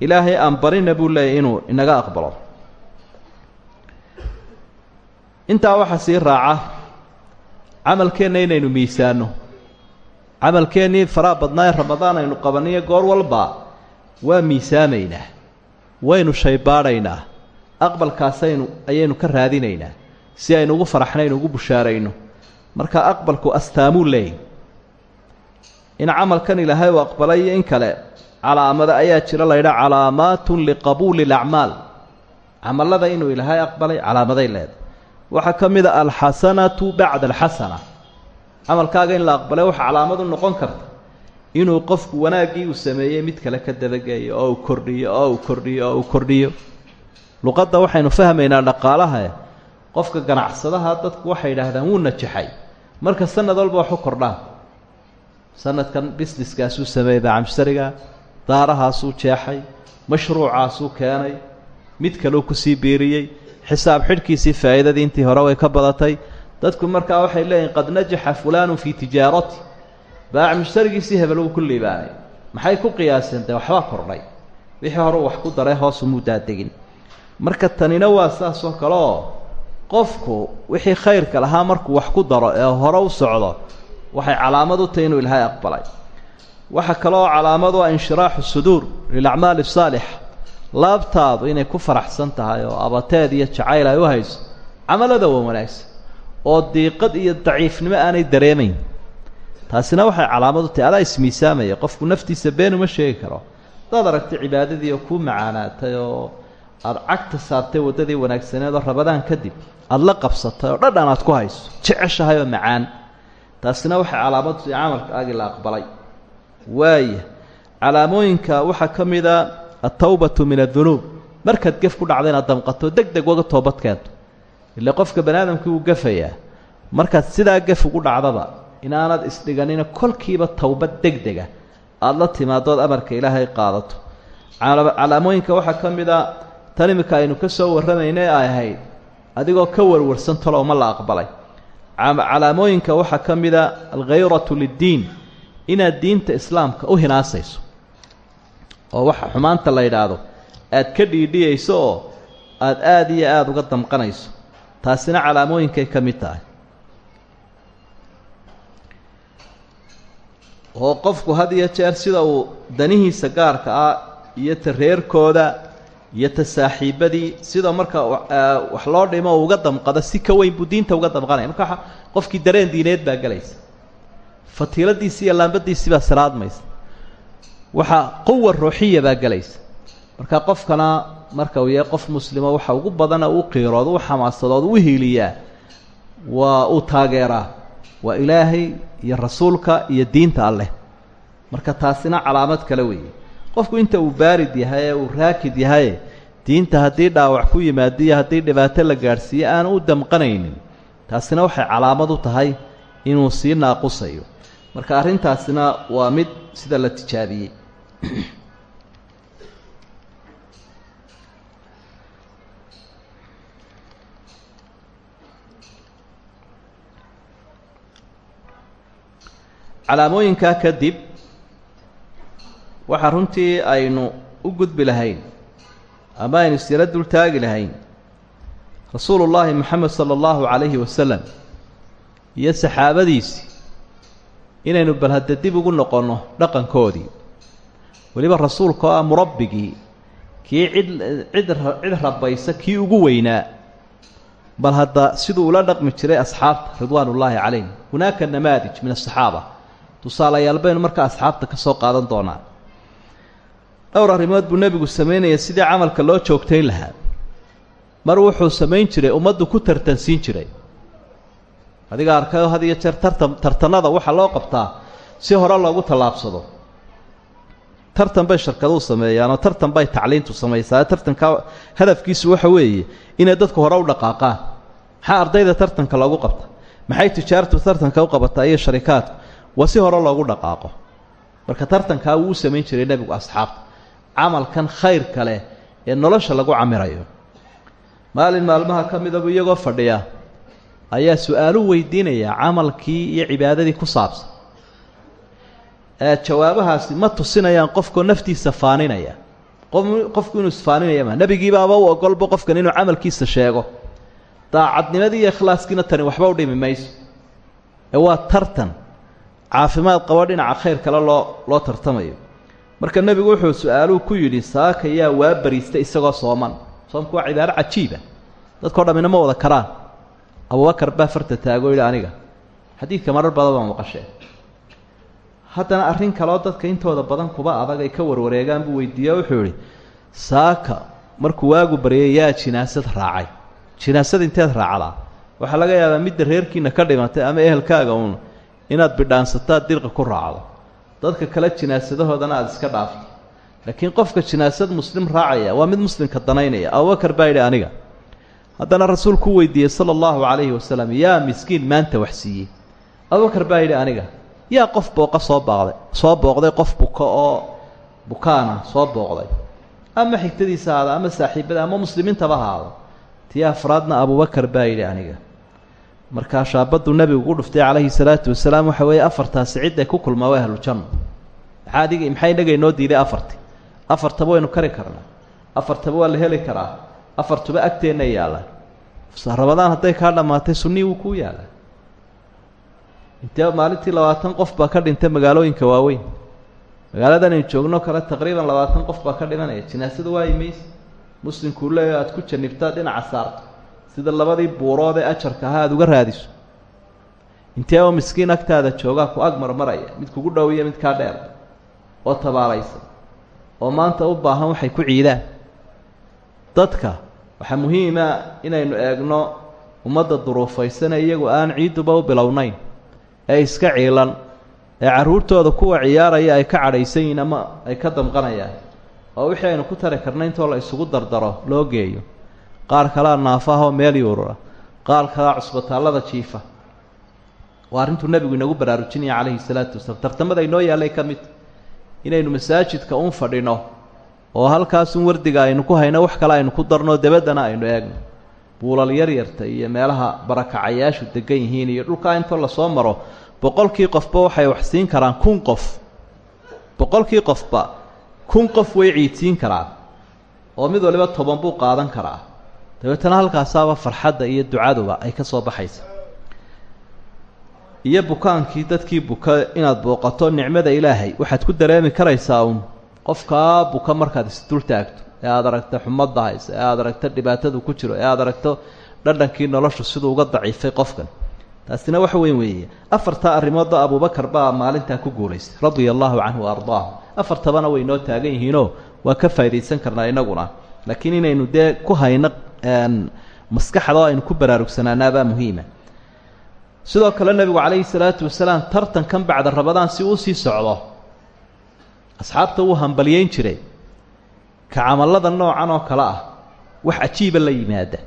B: ilaahay aan barina buu leeyahy inuu inaga aqbalo intaa waxaa sii raaca camalkeenna inaynu miisaanno. Camalkeennii faraa badnaa ramadaan aynu qabaniyo goor walba waa miisaamaynaa waynu shaybaadhaynaa aqbalkaasaynu ayaynu ka raadinaynaa si aynu ugu faraxnaynu ugu bushaarayno. Marka aqbalku astaamuu leeyahy in camalkan ilaahay uu aqbalay iyo in kale calaamado ayaa jira laydha calaamaatun liqabuuli alacmaal camallada inuu ilaahay aqbalay calaamaday leedahay waxaa ka mid a alxasanatu bacda alxasana. Camalkaaga in la aqbalay waxa calaamadu noqon karta inuu qofku wanaaggii uu sameeyey mid kale ka dabageeyo oo kordhiyo oo kordhiyo oo kordhiyo. Luqadda waxaynu fahmaynaa dhaqaalaha qofka ganacsadaha dadku waxay yidhaahdaan wuu najaxay. Marka sanad walba wax u kordhaan sanadkan busineskaasuu sameeyey bacamshtariga daarahaasuu jeexay mashruucaasuu keenay mid kaleu ku sii biiriyey xisaab xidhkiisii faa'iidadii intii hore way ka badatay. Dadku markaa waxay leeyihiin qad najaxa fulaanu fii tijaarati. Baac mushtarigiisii hebel uu ku liibaanay. Maxay ku qiyaaseen dee waxbaa kordhay. Wixii hore wax ku daray umuu daadegin. Marka tanina waa saas oo kale oo qofku wixii khayrka lahaa markuu wax ku daro ee hore u socdo waxay calaamad u tahay inuu ilaahay aqbalay. Waxaa kaloo calaamad u ah inshiraaxu suduur lilacmaali asaalixa laabtaadu inay ku faraxsan tahay oo abateed iyo jacayl ay u hayso camalada waa wanaagsan oo diiqad iyo daciifnimo aanay dareemayn. Taasina waxay calaamad u tahay adaa ismiisaamaya qofku naftiisa been uma sheegi karo. Hadaad aragtay cibaadadii oo kuu macaanaatay oo aada cagta saartay waddadii wanaagsaneed oo rabadaan kadib aada la qabsatay oo dhadhan aad ku hayso jeceshahay oo macaan. Taasina waxay calaamad u tahay camalkaagii la aqbalay. Waaya calaamooyinka waxaa ka mid a altawbatu min adunuub markaad gef ku dhacda inaad damqato deg deg waga toobad keento ile qofka bani aadamkii wuu gafayaa markaad sidaa gef ugu dhacdaba inaanad isdhiganina kolkiiba towbad deg dega aada la timaadood amarka ilaahay qaadato calaamooyinka waxaa ka mid a tan iminka aynu ka soo warramayna ay ahayd adigoo ka warwarsan talow ma la aqbalay calaamooyinka waxaa ka mid a alkhayratu liddiin inaad diinta islaamka u hinaasayso oo waxa xumaanta la yidhaahdo aad ka dhiidhiyayso oo aada aada iyo aada uga damqanayso taasina calaamooyinkay ka mid tahay. Oo qofku had iyo jeer sida uu danihiisa gaarka ah iyo ta reerkooda iyo ta saaxiibadii sida marka wax loo dhimo uu uga damqado si ka weyn buu diinta uga damqanaya. Marka qofkii dareen diineed baa gelaysa fatiiladiisi iyo laambadiisii baa siraadmaysa waxaa quwa ruuxiya baa gelaysa marka qofkana marka uu yahay qof muslimo waxa ugu badana uu qiiroodo u xamaasadood u hiiliyaa waa uu taageeraa. Waa ilaahay iyo rasuulka iyo diinta alleh marka taasina calaamad kale weeye. Qofku inta uu baarid yahay uu raakid yahay diinta haddii dhaawac ku yimaado iyo haddii dhibaato la gaadhsiiyo aan u damqanaynin. Taasina waxay calaamad u tahay inuu sii naaqusayo marka arrintaasina waa mid sida la tijaabiyey. Calaamooyinkaa kadib waxaa runtii aynu u gudbi lahayn ama aynu siro dul taagi lahayn rasuulu llaahi moxamed sala allahu calayhi wasalam iyo saxaabadiisii inaynu bal hadda dib ugu noqonno dhaqankoodii. Weliba rasuulka oo ah murabbigii kii cid cid cid rabaysa kii ugu weynaa. Bal hadda siduu ula dhaqmi jiray asxaabta ridwaan ullaahi calayhim. Hunaaka namaadij min asaxaaba tusaalayaal baynu markaa asxaabta ka soo qaadan doonaa. Dhowr arrimood buu nebigu samaynaya sidii camalka loo joogtayn lahaa. Mar wuxuu samayn jiray ummaddu ku tartansiin jiray adiga arkayo had iyo jeer tartan tartanada waxaa loo qabtaa si hore loogu tallaabsado. Tartan bay shirkaduhu sameeyaanoo tartan bay tacliintu samaysaa. Tartanka hadafkiisu waxa weeye inay dadku hore u dhaqaaqaan. Maxaa ardayda tartanka loogu qabta? Maxay tijaartu tartanka u qabataa iyo sharikaadku waa hore loogu dhaqaaqo. Marka tartankaa wuu samayn jiray nebigu asxaabta camalkan khayrka leh ee nolosha lagu camirayo. Maalin maalmaha ka midabu iyagoo fadhiya ayaa su'aalu weydiinaya camalkii iyo cibaadadii ku saabsan. Ee jawaabahaasi ma tusinayaan qofkoo naftiisa faaninaya. Qof qofku inuu isfaaninaya ma nebigiibaaba u ogolba qofkan inuu camalkiisa sheego. Daacadnimadii iyo ikhlaaskiina tani waxba u dhimi mayso. Ee waa tartan. Caafimaad qabo dhinaca khayr kale loo loo tartamayo. Marka nebigu wuxuu su'aaluhu ku yidhi saaka yaa waa bariista isagoo sooman. Soomku waa cibaaro cajiiba dadkao dhammina ma wada karaan abubakar baa farta taago yidhi aniga xadiidka marar badan baa maqashee haddana arrin kaleo dadka intooda badan kuba adag ay ka warwareegaan buu weydiiye wuxuu idhi saaka markuu waagu baryay yaa jinaasad raacay. Jinaasad inteed raacdaa. Waxaa laga yaabaa midda reerkiina ka dhimatay ama ehelkaaga uun inaad bidhaansataad dirqa ku raacdo. Dadka kale jinaasadahoodana aada iska dhaafto laakiin qofka jinaasad muslim raacaya waa mid muslimka danaynaya. Abubakar baa yidhi aniga haddana rasuulku weydiiyey sala allahu calayhi wasalam yaa miskiin maanta wax siiyey. Abubakar baa yidhi aniga yaa qof booqa soo baaqday soo booqday qof buka oo bukaana soo booqday. Ama xigtadiisa ahaada ama saaxiibada ama muslimiintaba ahaado tii afraadna abubakar baa yidhi aniga markaa shaabaddu nebigu ku dhuftay calayhi salaatu wasalaam waxa weeye afartaasi cidday ku kulmaa waa ahlujanno maxaa adig inaga inoo diiday afarti? Afartaba waynu kari karnaa. Afartaba waa la heli karaa afartuba agteenna yaalla rabadaan hadday kaa dhammaatay sunnii wuu kuu yaallaa intee maalintii labaatan qof baa ka dhintay magaalooyinka waaweyn. Magaaladan aynu joogno kale taqriiban labaatan qof baa ka dhimanaya jinaasada waayi mayse muslimkuu leeya aada ku janibtaa dhinaca saarto. Sida labadii buurood ee ajarka ahaa aada uga raadiso. Intee oo miskiin agtaada joogaa ku ag marmaraya mid kugu dhow iyo mid kaa dheer oo tabaalaysan oo maanta u baahan waxay ku ciidaan. Dadka waxaa muhiima inaynu eegno ummadda duruufaysane iyagu aan ciidduba u bilownayn ee iska ciilan ee carruurtooda kuwa ciyaaraya ay ka cadhaysan yihiin ama ay ka damqanayaan oo wixii aynu ku tari karna intoo la isugu dardaro loo geeyo. Qaar kalea naafahoo meel yuurura qaar kalea cusbitaallada jiifa. Waa arrintuu nebigu inagu baraarujinaya calayhi salaatu wasalaam. Tartamada inoo yaallay ka mid inaynu masaajidka un fadhino oo halkaasun wardiga aynu ku hayno wax kale aynu ku darno dabaddana aynu eegno. Buulal yaryarta iyo meelaha barakacayaashu degan yihiin iyo dhulkaa intoo la soo maro boqolkii qofba waxay wax siin karaan kun qof. Boqolkii qofba kun qof way ciidsiin karaan oo mid waliba toban buu qaadan karaa. Dabeetana halkaasaaba farxadda iyo ducaduba ay ka soo baxaysa. Iyo bukaankii dadkii buka inaad booqato nicmada ilaahay waxaad ku dareemi karaysaa uun qofkaa buka markaad isdul taagto ee aada aragto xumadda haysa ee aada aragto dhibaatadu ku jiro ee aada aragto dhadhankii noloshu siduu uga daciifay qofkan. Taasina wax weyn weeye. Afartaa arrimoodba abubakar baa maalintaa ku guulaystay radia allahu canhu wa ardaahu afartabana way noo taagan yihiinoo waa ka faa'iidaysan karnaa innaguna laakiin inaynu dee ku hayno maskaxda aynu ku baraarugsanaanaabaa muhiima. Sidoo kale nebigu calayhi salaatu wasalaam tartankan bacda rabadaan si uu sii socdo asxaabta wuu hambalyeyn jiray ka camallada noocan oo kale ah wax cajiiba la yimaada.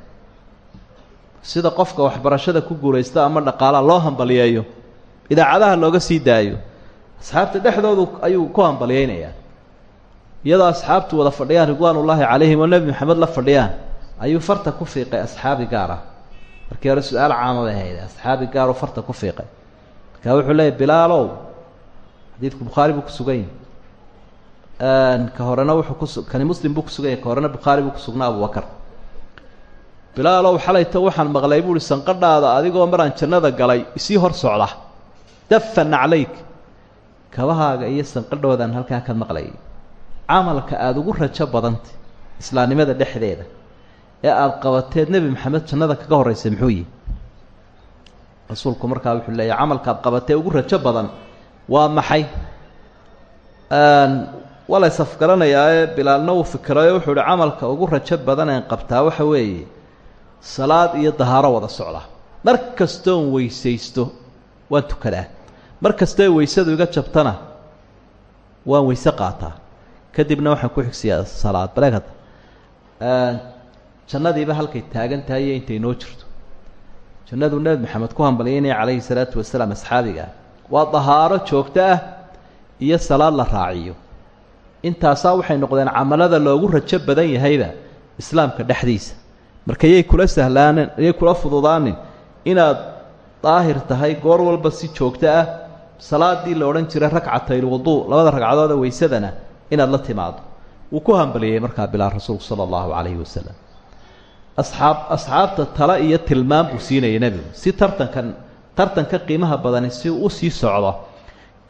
B: Sida qofka waxbarashada ku guulaysta ama dhaqaalaha loo hambalyeeyo idaacadaha looga sii daayo asxaabta dhexdoodu ayuu ku hambalyeynayaa iyadoo asxaabtu wada fadhiyaan ridwaanullaahi calayhim oo nebi maxamed la fadhiyaan ayuu farta ku fiiqay asxaabi gaar ah. Markii hore su'aal caama bay hayde asxaabi gaaruu farta ku fiiqay. Markaa wuxuu leeyahy bilaalow xadiidku bukhaari buu ku sugan yahy ka horena wuxuu kus kani muslim buu kusugan yahy ka horena bukhaari buu kusugnaa abubakar bilaalow xalayto waxaan maqlay buuhi sanqadhaada adigoo maraan jannada galay isii hor socda. Dafan calayk. Kabahaaga iyo sanqadhoodaan halkaa ka maqlayay camalka aada ugu rajo badantay islaamnimada dhexdeeda ee aada qabateed nebi maxamed jannada kaga horraysay muxuu yihi rasuulku markaa wuxuu leeyahy camalka aad qabatee ugu rajo badan waa maxay waa la ysafgaranayaa ee bilaalna uu fikirayo wuxuu ihi camalka ugu rajo badan een qabtaa waxa weeye salaad iyo dahaaro wada socda. Mar kastoon weysaysto waan tukadaa. Mar kastoo weysadu iga jabtana waan weyse qaataa. Kadibna waxaan ku xigsiyaa salaad. Baleegada jannadiiba halkay taagan tahay iyo intay noo jirto. Jannaduu nebi maxamed ku hambalyaynaya calayhi salaatu wasalaam asxaabiga waa dahaaro joogto ah iyo salaad la raaciyo intaasaa waxay noqdeen camalada loogu rajo badan yahayba islaamka dhexdiisa. Marka yay kula sahlaanin yay kula fududaanin inaad daahir tahay goor walba si joogto ah salaadii la odhan jiray ragcataylwuduu labada ragcadood ee weysadana inaad la timaado wuu ku hambaliyey markaa bilaa rasuulku sala allahu calayhi wasalam asxaab asxaabta tale iyo tilmaam buu siinayay nebigu. Si tartankan tartanka qiimaha badani si u sii socdo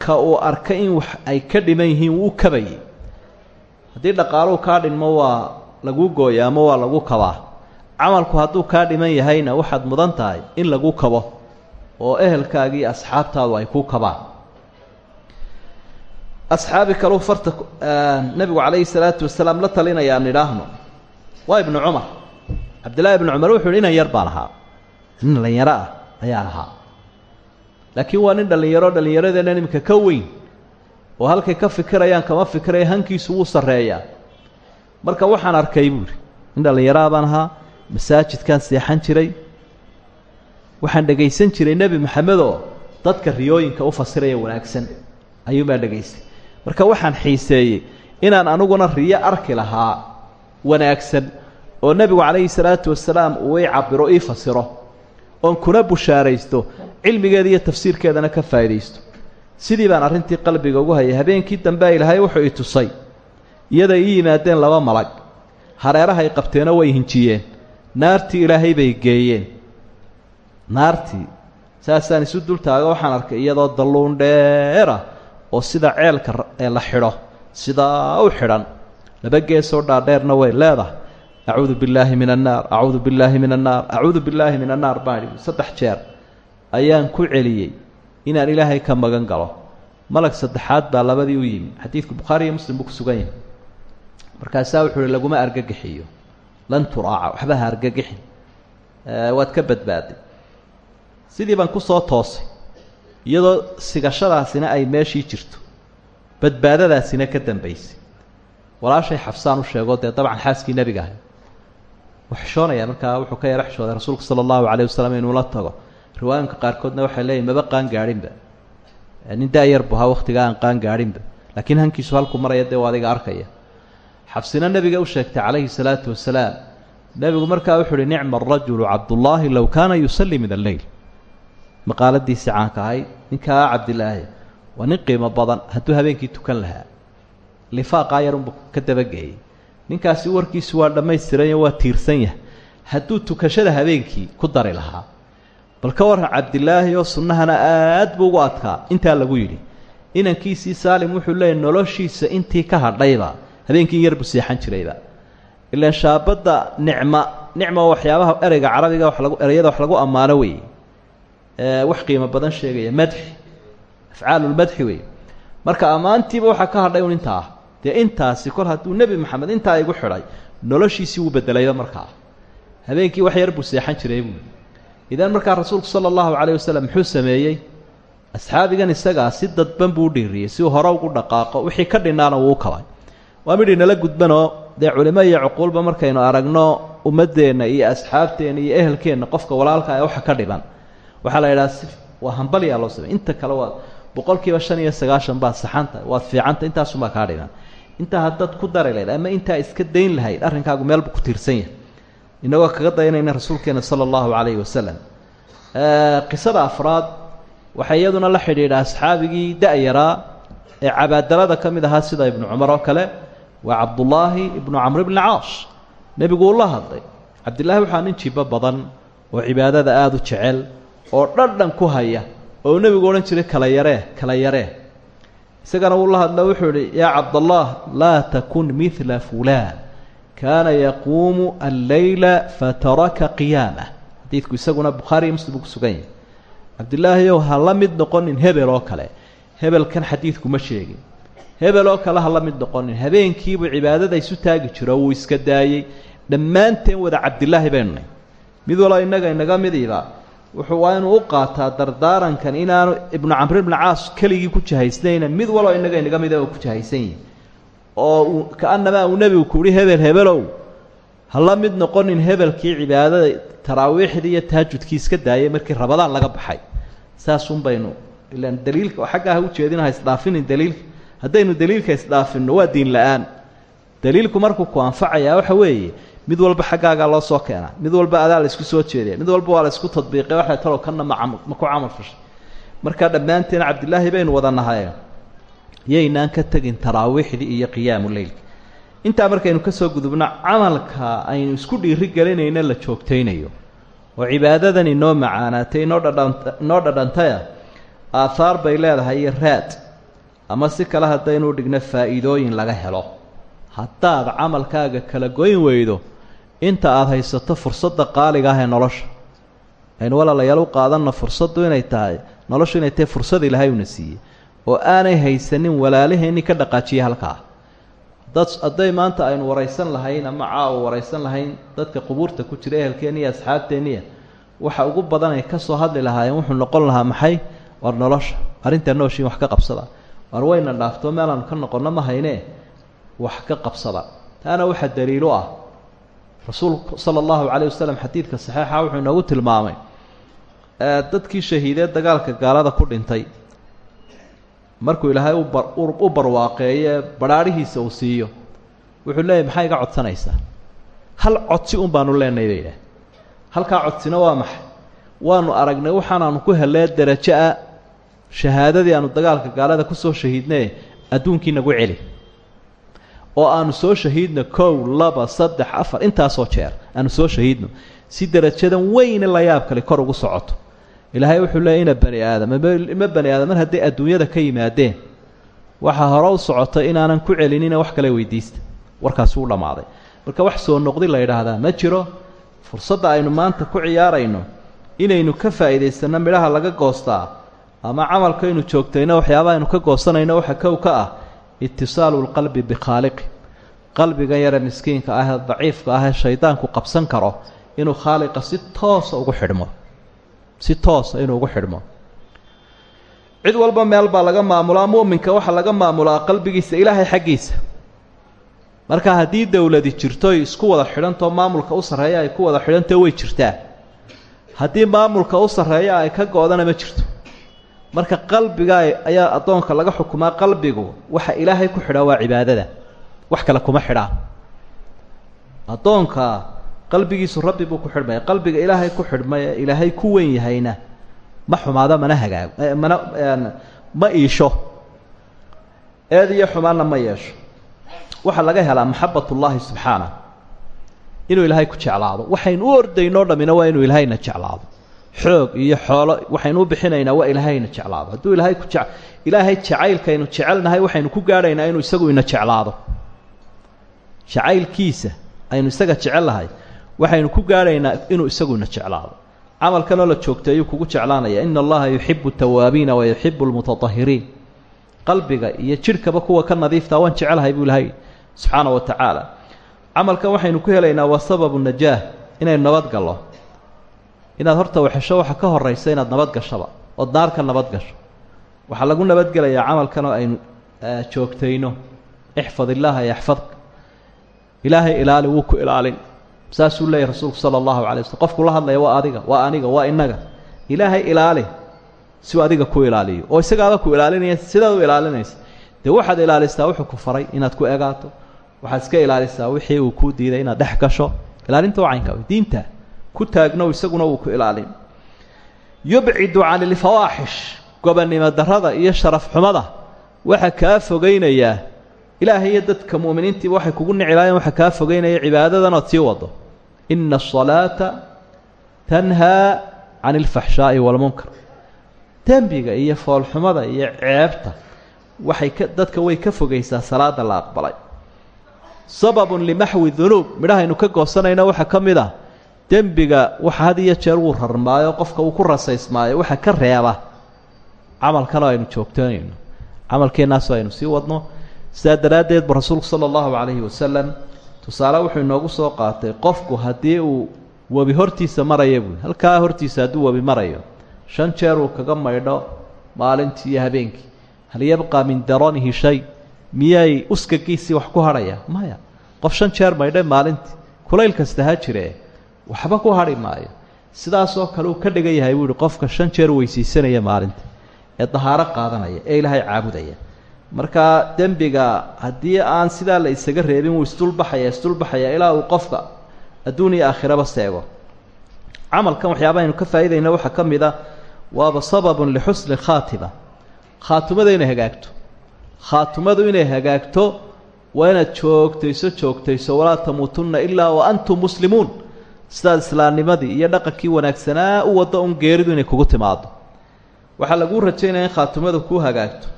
B: ka uu arka in wax ay ka dhiman yihiin wuu kabayay haddii dhaqaaluhu kaa dhinmo waa lagu gooya ama waa lagu kabaa. Camalku hadduu kaa dhiman yahayna waxaad mudan tahay in lagu kabo oo ehelkaagii asxaabtaadu ay ku kabaan. Asxaabi kaleu farta nebigu calayhi salaatu wasalaam la talinayaan idhaahno waa ibnu cumar. Cabdillahi ibnu cumar wuxu uhi inan yar baan ahaa nin dhallinyaro ah ayaan ahaa laakiin waa nin dhallinyaro dhallinyaradeenna iminka ka weyn oo halkay ka fikirayaan kama fikiraya hankiisu wuu sarreeyaa. Marka waxaan arkay buuhi nin dhallinyaraha baan ahaa masaajidkaan seexan jiray waxaan dhegaysan jiray nebi maxamed oo dadka riyooyinka u fasiraya wanaagsan. Ayuunbaa dhegaystay marka waxaan xiiseeyey inaan aniguna riyo arki lahaa wanaagsan oo nebigu calayhi salaatu wasalaam uu ii cabiro ii fasiro oon kuna bushaaraysto cilmigeeda iyo tafsiirkeedana ka faa'iidaysto sidii baan arrintii qalbiga ugu hayay habeenkii dambea ilaahay wuxuu i tusay iyaday ii yimaadeen laba malag. Hareerahay qabteenoo way hinjiyeen naartii ilaahay bay geeyeen. Naartii saasaan isu dul taago waxaan arkay iyadoo dalluun dheer ah oo sida ceelka ee la xidho sidaa u xidhan. Laba geesoo dhaadheerna way leedahay acuudu billaahi min annaar acuudu billaahi min annaar acuudu billaahi min annaar baan saddex jeer. Ayaan ku celiyey inaan ilaahay ka magan galo. Malag saddexaad baa labadii u yimi. Xadiidku bukhaari iyo muslim buu ku sugan yahay. Markaasaa wuxuu uhi laguma argagixiyo lan turaaca waxba argagixin. Waad ka badbaaday sidii baan ku soo toosay iyadoo sigashadaasina ay meeshii jirto badbaadadaasina ka dambaysay. Walaashay xafsaan u sheego dee dabcan xaaskii nebiga ahay wuu xishoonaya markaa wuxuu ka yaro xishooday rasuulku sala allahu calayh inuu la tago riwaayinka qaarkoodna waxay leeyihiin maba qaan gaadhinba. Nin da-yar bu ahaa wakhtigaa aan qaan gaadhinba. Laakiin hankiisu halku maraya dee waa adiga arkaya. Xabsina nebiga u sheegtay calayhi salaatu wasalaam nebigu markaa wuxu uhi nicma arajulu cabdullaahi low kaana yusalli min alleyl maqaaladiisii caanka ahayd ninkaa cabdilaahi waa nin qiimo badan hadduu habeenkii tukan lahaa. Lifaaqaa yarunbu ka dabageeyey. Ninkaasi warkiisu waa dhammaystiranya waa tiirsan yahay. Hadduu tukashada habeenkii ku dari lahaa bal ka warran cabdilaahi oo sunnahana aad buu ugu adkaa. Intaa lagu yidhi inankiisii saalim wuxuu leeyahy noloshiisa intii ka hadhayba habeenkii yar buu seexan jirayba ilaan shaabadda nicma nicma waxyaabaha ereyga carabiga wax lagu ereyada wax lagu ammaano weeye. Wax qiimo badan sheegaya madxi afcaalulmadxi wey marka ammaantiiba waxaa ka hadhay un intaa ah dee intaasi kol hadduu nebi maxamed intaa igu xidhay noloshiisii wuu bedelayba markaa. Habeenkii wax yar buu seexan jiray buui idan markaa rasuulku sala allahu calayh wasalam muxuu sameeyey asxaabigan isagaa si dadban buu u si hore ugu dhaqaaqo wixii ka dhinaana wuu kabay. Waa midhi nala gudbanoo dee culimo iyo cuquulba markaynu aragno ummaddeenna iyo asxaabteenna iyo ehelkeenna qofka walaalka ee waxa ka dhiban. Waxaa la yidhaha si waa hambalyaa loo samey inta kale waa boqolkiiba shan iyo sagaashan baad saxantahay waad fiicantah intaasunbaa kaa dhiban. Intaa haddaad ku dari lahayd ama intaa iska dayn lahayd arrinkaagu meel buu ku tiirsan yahay inagoo kaga dayanayna rasuulkeena sala allahu calayhi wasalam qisada afraad waxay iyaduna la xidhiidha asxaabigii da-yaraa ee cabaadalada ka mid ahaa sida ibnu cumar oo kale waa cabdullaahi ibnu camr bni caas nebigu uu la hadlay cabdillaahi waxaa nin jibo badan oo cibaadada aada u jecel oo dhadhan ku haya oo nebigu odhan jiray kala yaree kala yaree. Isagana wuu la hadla wuxuu idhi yaa cabdallah laa takun midla fulaan kaana yaquumu alleyla fataraka qiyaamah. Xadiidku isaguna bukhaari iyo muslim uu ku sugan yahay. Cabdillaahi ow ha la mid noqonin hebel oo kale. Hebelkan xadiidku ma sheegin. Hebel oo kale ha la mid noqonin. Habeenkiibuu cibaadada isu taagi jiro wuu iska daayey. Dhammaanteen wada cabdilaahi baynu nahy mid walo innaga inaga midiiba wuxuu waa inuu u qaataa dardaarankan inaanu ibnu camr ibni caas keligii ku jahaysnayna. Mid waloo inaga inaga mida oo ku jahaysan oo uu ka-anamaa uu nebigu ku uhi hebel hebelow ha la mid noqonin hebelkii cibaadada taraawiixdii iyo tahajudkii iska daayay markii rabadaan laga baxay. Saasun baynu ilaan daliilka oo xaggaa ha u jeedina ha isdhaafinin haddaynu daliilka isdhaafinno waa diin la'aan. Daliilku markuu ku anfacayaa waxa weeye mid walba xaggaagaa loo soo keenaa mid walba adaa la isku soo jeedaya mid walba waa la isku tadbiiqay waxa talo kanna ma ma ku camal fashay markaa dhammaanteen cabdilaahi baynu wada nahay yaynaan ka tegin taraawiixdii iyo qiyaamu leylka. Intaa markaynu ka soo gudubno camalka aynu isku dhiiri gelinayno la joogtaynayo. Oo cibaadadan inoo macaanaatay inoo dhadhanta dhadhantaya aathaar bay leedahay iyo raad. Ama si kale haddaynu dhigno faa'iidooyin laga helo. Haddaad camalkaaga kala goyn weydo inta aada haysato fursadda qaaliga ah ee nolosha. Aynu walaalayaal u qaadanna fursaddu inay tahay noloshu inay tahay fursad ilaahay una siiyey oo aanay haysanin walaalaheenni ka dhaqaajiyay halkaa dad hadday maanta aynu waraysan lahayn ama caawa waraysan lahayn dadka qubuurta ku jira ehelkeenna iyo asxaabteenniya waxa ugu badan ay ka soo hadli lahaayeen wuxuu noqon lahaa maxay? War nolosha. Arrintaa nooshiin wax ka qabsada. War wayna dhaafto meelaanu ka noqonno ma haynee wax ka qabsada. Taana waxaa daliilu ah. Rasuulku sala allahu calayh wasalam xadiidka saxiixa wuxuu inoogu tilmaamay dadkii shahiidee dagaalka gaalada ku dhintay markuu ilaahay u barwaaqeeye badhaadhihiisa uu siiyo wuxuu leeyahy maxaa iga codsanaysaa? Hal codsi un baanu leenahay bay idhaah halkaa codsina waa maxay? Waanu aragnay waxaanaanu ku hellee derajo ah shahaadadii aanu dagaalka gaalada ku soo shahiidnaye adduunkii nagu celi. Oo aanu soo shahiidno kow laba saddex afar intaasoo jeer aanu soo shahiidno si derajadan weyne la yaab kale kor ugu socoto ilaahay wuxuu leeyay ina bani aadam. Ima bani aadam mar hadday adduunyada ka yimaadeen waxaa hore u inaanan ku celinina wax kale weydiista. Warkaasi u dhammaaday marka wax soo noqdi la yidhaahdaa ma jiro fursadda aynu maanta ku ciyaarayno inaynu ka faa'iidaysanno midhaha laga goostaa ama camalkaynu joogtayno waxyaaba aynu ka goosanayno waxa kow ka ah itisaalu lqalbi bikhaaliqi qalbiga yare miskiinka ah daciifka ah shaydaanku qabsan karo inuu khaaliqa si toosa ugu xidhmo si toosa inuu ugu xidhmo. Cid walba meel baa laga maamulaa mu'minka waxaa laga maamulaa qalbigiisa ilaahay xaggiisa. Marka haddii dowladi jirtoy isku wada xidhantao maamulka u sarreeya ay ku wada xidhantao way jirtaa. Haddii maamulka u sarreeya ay ka go-dana ma jirto. Marka qalbiga ayaa addoonka laga xukumaa qalbigu waxa ilaahay ku xidhaa waa cibaadada. Wax kale kuma xidhaa. Addoonka qalbigiisu rabbi buu ku xidhmaya qalbiga ilaahay ku xidhmay ee ilaahay ku wen yahayna ma xumaado mana hagaago mana ma iisho. Eed iyo xumaanna ma yeesho. Waxaa laga helaa maxabat ullaahi subxaana inuu ilaahay ku jeclaado. Waxaynu u ordaynoo dhammina waa inuu ilaahayna jeclaado. Xoog iyo xoolo waxaynu u bixinaynaa waa ilaahayna jeclaado. Hadduu ilaahay ku jec ilaahay jacaylkaynu jecelnahay waxaynu ku gaadhaynaa inuu isagu ina jeclaado. Jacaylkiisa aynu isaga jecelnahay waxaynu ku gaadhaynaa inuu isagu ina jeclaado camalkanoo la joogtay ayuu kugu jeclaanaya ina allaha yuxibu tawaabiina wa yuxibu lmutatahiriin qalbiga iyo jidhkaba kuwa ka nadiiftaa waan jecelahay buu ilahay subxaana wa tacaala. Camalkan waxaynu ku helaynaa waa sababu najaah inaynu nabadgallo inaad horta waxesho waxa ka horaysa inaad nabad gashaba ood naar ka nabad gasho. Waxaa lagu nabadgelayaa camalkan oo aynu joogtayno. Ixfad illaaha yaxfadka ilaahay ilaali wuu ku ilaalin saasuu leeyahy rasuulku sala allahu waslm qofku la hadlaya waa adiga waa aniga waa innaga. Ilaahay ilaali siuu adiga ku ilaaliyo. Oo isagaaba ku ilaalinaya sidaad u ilaalinaysa. Dee waxaad ilaalisaa wuxuu ku faray inaad ku egaato. Waxaad iska ilaalisaa wixii uu kuu diiday inaad dhex gasho. Ilaalinta wacaynka diinta ku taagnow isaguna wuu ku ilaalin. Yubcidu can ilfawaaxish gobonnimo darrada iyo sharaf xumada. Waxaa kaa fogaynayaa ilaahay dadka mu'miniintiiba waxay kugu nici waxaa kaa fogeynaya cibaadadan ood sii wado ina asalaata tanhaa can ilfaxshaa'i waalmunkar dembiga iyo foolxumada iyo ceebta waxay ka dadka way ka fogaysaa salaada la aqbalay sababun limaxwi dunuub midhahaynu ka goosanayna waxaa ka mid ah dembiga waxa had iyo jeer wuu rarmaayo qofka uu ku rasaysmaayo waxa ka reeba camalkanoo aynu joogtoonayno camalkeennaasoo aynu sii wadno sidaa daraaddeed bu rasuulku sala allahu calayhi wasalam tusaale wuxuu inoogu soo qaatay qofku haddii uu webi hortiisa maraya buui halkaa hortiisa hadduu webi marayo shan jeer uu kaga maydho maalintii iyo habeenkii. Hal yabqaa min daranihi shay miyay uskagiisii wax ku hadhaya maya. Qof shan jeer maydhay maalintii. Kulayl kasta ha jiree waxba ku hadhi maayo. Sidaasoo kale uu ka dhigan yahay buu qofka shan jeer weysiisanaya maalinta ee dahaaro qaadanaya ee ilaahay caabudaya markaa dembiga haddii aan sidaa la isaga reebin wuu isdulbaxaya isdulbaxaya ilaa uu qofka adduun iyo aakhiraba seego. Camalkan waxyaaba aynu ka faa'iidayna waxaa ka mid a waaba sababun lixusni khaatima khaatimada inay hagaagto. Khaatimadu inay hagaagto waa inaad joogtayso joogtayso walaa tamuutunna ilaa wa antum muslimuun. Sidaad islaamnimadii iyo dhaqankii wanaagsanaa u waddo un geeridu inay kugu timaado waxaa laguu rajaynaya in khaatimadu kuu hagaagto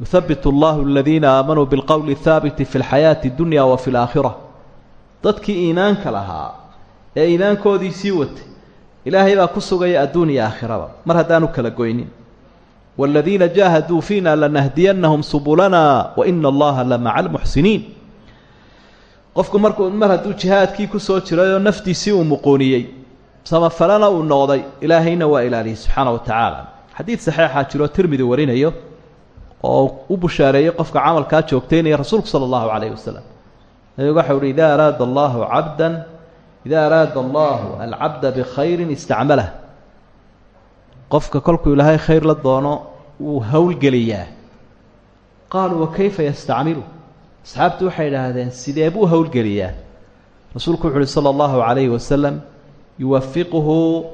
B: yuhabbit allahu aladiina aamanuu bilqowli haabiti fi lxayaati اdunya wa fi laakhira dadkii iimaanka lahaa ee iimaankoodii sii watay ilaahay baa ku sugaya adduun iyo aakhiraba mar haddaanu kala goynin. Waaladiina jaahaduu fiina lanahdiyannahum subulana wa la maca almuxsiniin qofku markuu mar hadduu jihaadkii ku soo jiray oo naftiisii uu muquuniyey samafalana uu noqday ilaahayna waa ilaaliyey subxaana wa tacaala. Xadiid saxeexaa jiroo tirmidi warinayo oo u bushaareeyey qofka camalkaa joogtaynaya rasuulku sala allahu calayhi wasalam nabigu waxa uhi idaa araada allahu cabdan idaa araada allahu alcabda bikhayrin istacmalah. Qofka kolkuu ilaahay khayr la doono wuu howlgeliyaa qaaluu wakayfa yastacmilu? Asxaabtu waxay idhaahdeen sidee buu howlgeliyaa rasuulku wuxu uhi sala allahu calayhi wasalam yuwafiquhu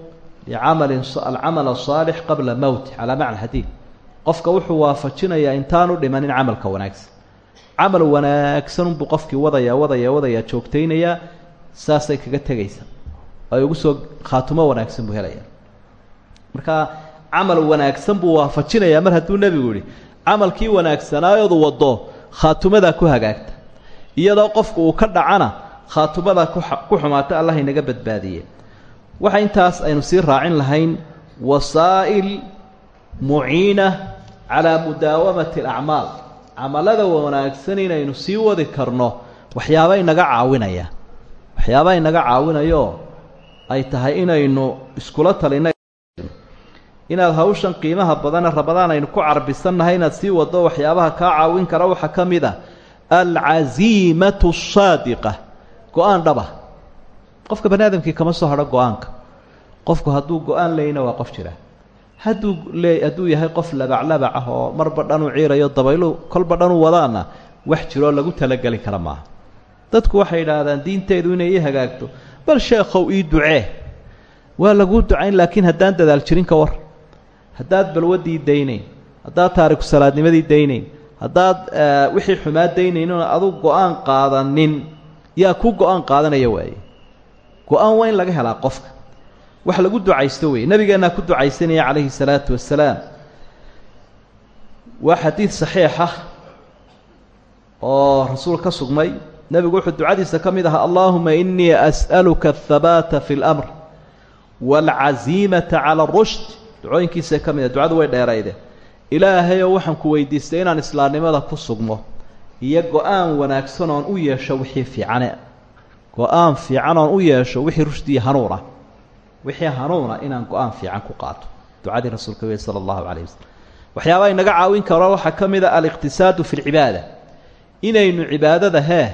B: licamalin alcamal asaalix qabla mowti calaa macna xadiid qofka wuxuu waafajinayaa intaanu dhimanin camalka wanaagsan. Camal wanaagsan unbuu qofkii wadayaa wadayaa wadayaa joogtaynayaa saasay kaga tegaysaa. Ay ugu soo khaatumo wanaagsan buu helayaa. Marka camal wanaagsan buu waafajinayaa mar hadduu nebigu yihi camalkii wanaagsanaayodu waddo khaatumadaa ku hagaagta. Iyadoo qofku uu ka dhacana khaatumadaa ku xumaata allah inaga badbaadiye. Waxa intaas aynu sii raacin lahayn wasaa'il muciina calaa mudaawamati alacmaal. Camalada wanaagsan inaynu sii wadi karno waxyaaba inaga caawinaya waxyaaba inaga caawinayo ay tahay inaynu iskula talina inaad hawshan qiimaha badane rabadaan aynu ku carbisannahay inaad sii waddo waxyaabaha kaa caawin kara waxaa ka mid ah alcaziimatu asaadiqa go'aan dhaba. Qofka bani aadamkii kama soo hadho go'aanka. Qofku hadduu go'aan leyna waa qof jira hadduu lee hadduu yahay qof labaclabac ah oo marba dhanu ciirayo dabaylu kolba dhanu wadaana wax jiroo lagu talageli kara maaha. Dadku waxay idhaahdaan diinteedu inay ii hagaagto. Bal sheekhow ii ducee. Waa laguu ducayn laakiin haddaan dadaal jirin ka war. Haddaad balwadii daynayn haddaad taariku salaadnimadii daynayn haddaad wixii xumaa daynayninoo adu go'aan qaadanin yaa ku go'aan qaadanaya waaye. Go'aan waa in laga helaa qofka wax lagu ducaysto weeye. Nabigeennaa ku ducaysanaya calayhi salaatu wasalaam waa xadiid saxiixa oo rasuul ka sugmay. Nebigu wuxuu ducadiisa ka mid ahaa allaahuma inii as'aluka athabaata fi اlamr waalcaziimata cala arushd ducooyinkiisa ka mid a ducadu way dheerayde ilaahayoo waxaan ku weydiistay inaan islaamnimada ku sugmo. Iyo go'aan wanaagsan oon u yeesho wixii fiicane. Go'aan fiican oon u yeesho wixii rushdiya hanuuna wixii hanuuna inaan go'aan fiican ku qaato. Ducadii rasuulka wey sala allahu calayh wasalam waxyaabaa inaga caawin karo waxaa ka mid a aliqtisaadu fi lcibaada inaynu cibaadada hee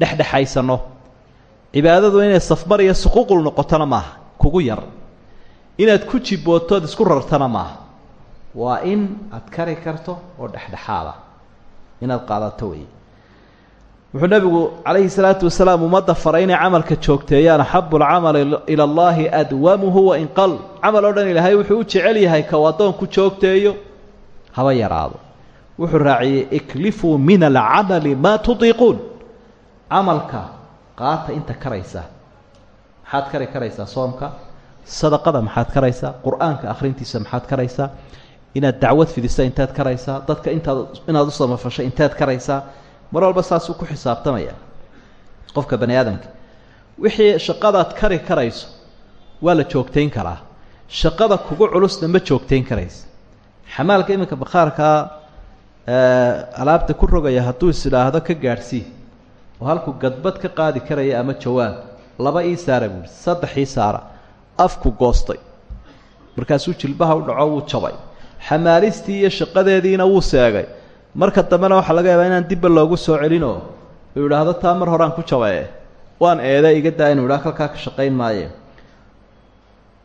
B: dhexdhexaysanno cibaadadu inay safmar iyo suququl noqotona maaha kugu yar. Inaad ku jibbootood isku rartana maaha. Waa in aad kari karto oo dhexdhexaada. Inaad qaadato wey wuxuu nebigu calayhi salaatu wasalaam ummadda faray inay camalka joogteeyaan axabu alcamali ila allahi adwamuhu wain qal camal oo dhan ilaahay wuxuu u jecel yahay kow addoonku joogteeyo haba yaraado. Wuxuu raaciyey iklifuu min alcamali maa tudiiquun camalka qaata inta karaysa maxaad kari karaysaa soomka? Sadaqada maxaad karaysaa? Qur'aanka akhrintiisa maxaad karaysaa? Inaad dacwad fidisa intaad karaysaa? Dadka intaad inaad u samafasho intaad karaysaa mar walba saasuu ku xisaabtamaya qofka bani aadamka. Wixii shaqadaad kari karayso waa la joogtayn karaa. Shaqada kugu culusna ma joogtayn karaysa. Xamaalka iminka bakhaarkaa alaabta ku rogaya hadduu is idhaahdo ka gaadhsii oo halkuu gadbad ka qaadi karaya ama jawaab laba ii saara buuhi saddex ii saara afku goostay. Markaasuu jilbaha u dhaco wuu jabay. Xamaalistii iyo shaqadeediina wuu seegay marka dambena waxaa laga yaabaa inaan dibba loogu soo celinoo uu idhaahdo taa mar horaan ku jabaye waan eeday iga daa inu idhaa halkaa ka shaqayn maaye.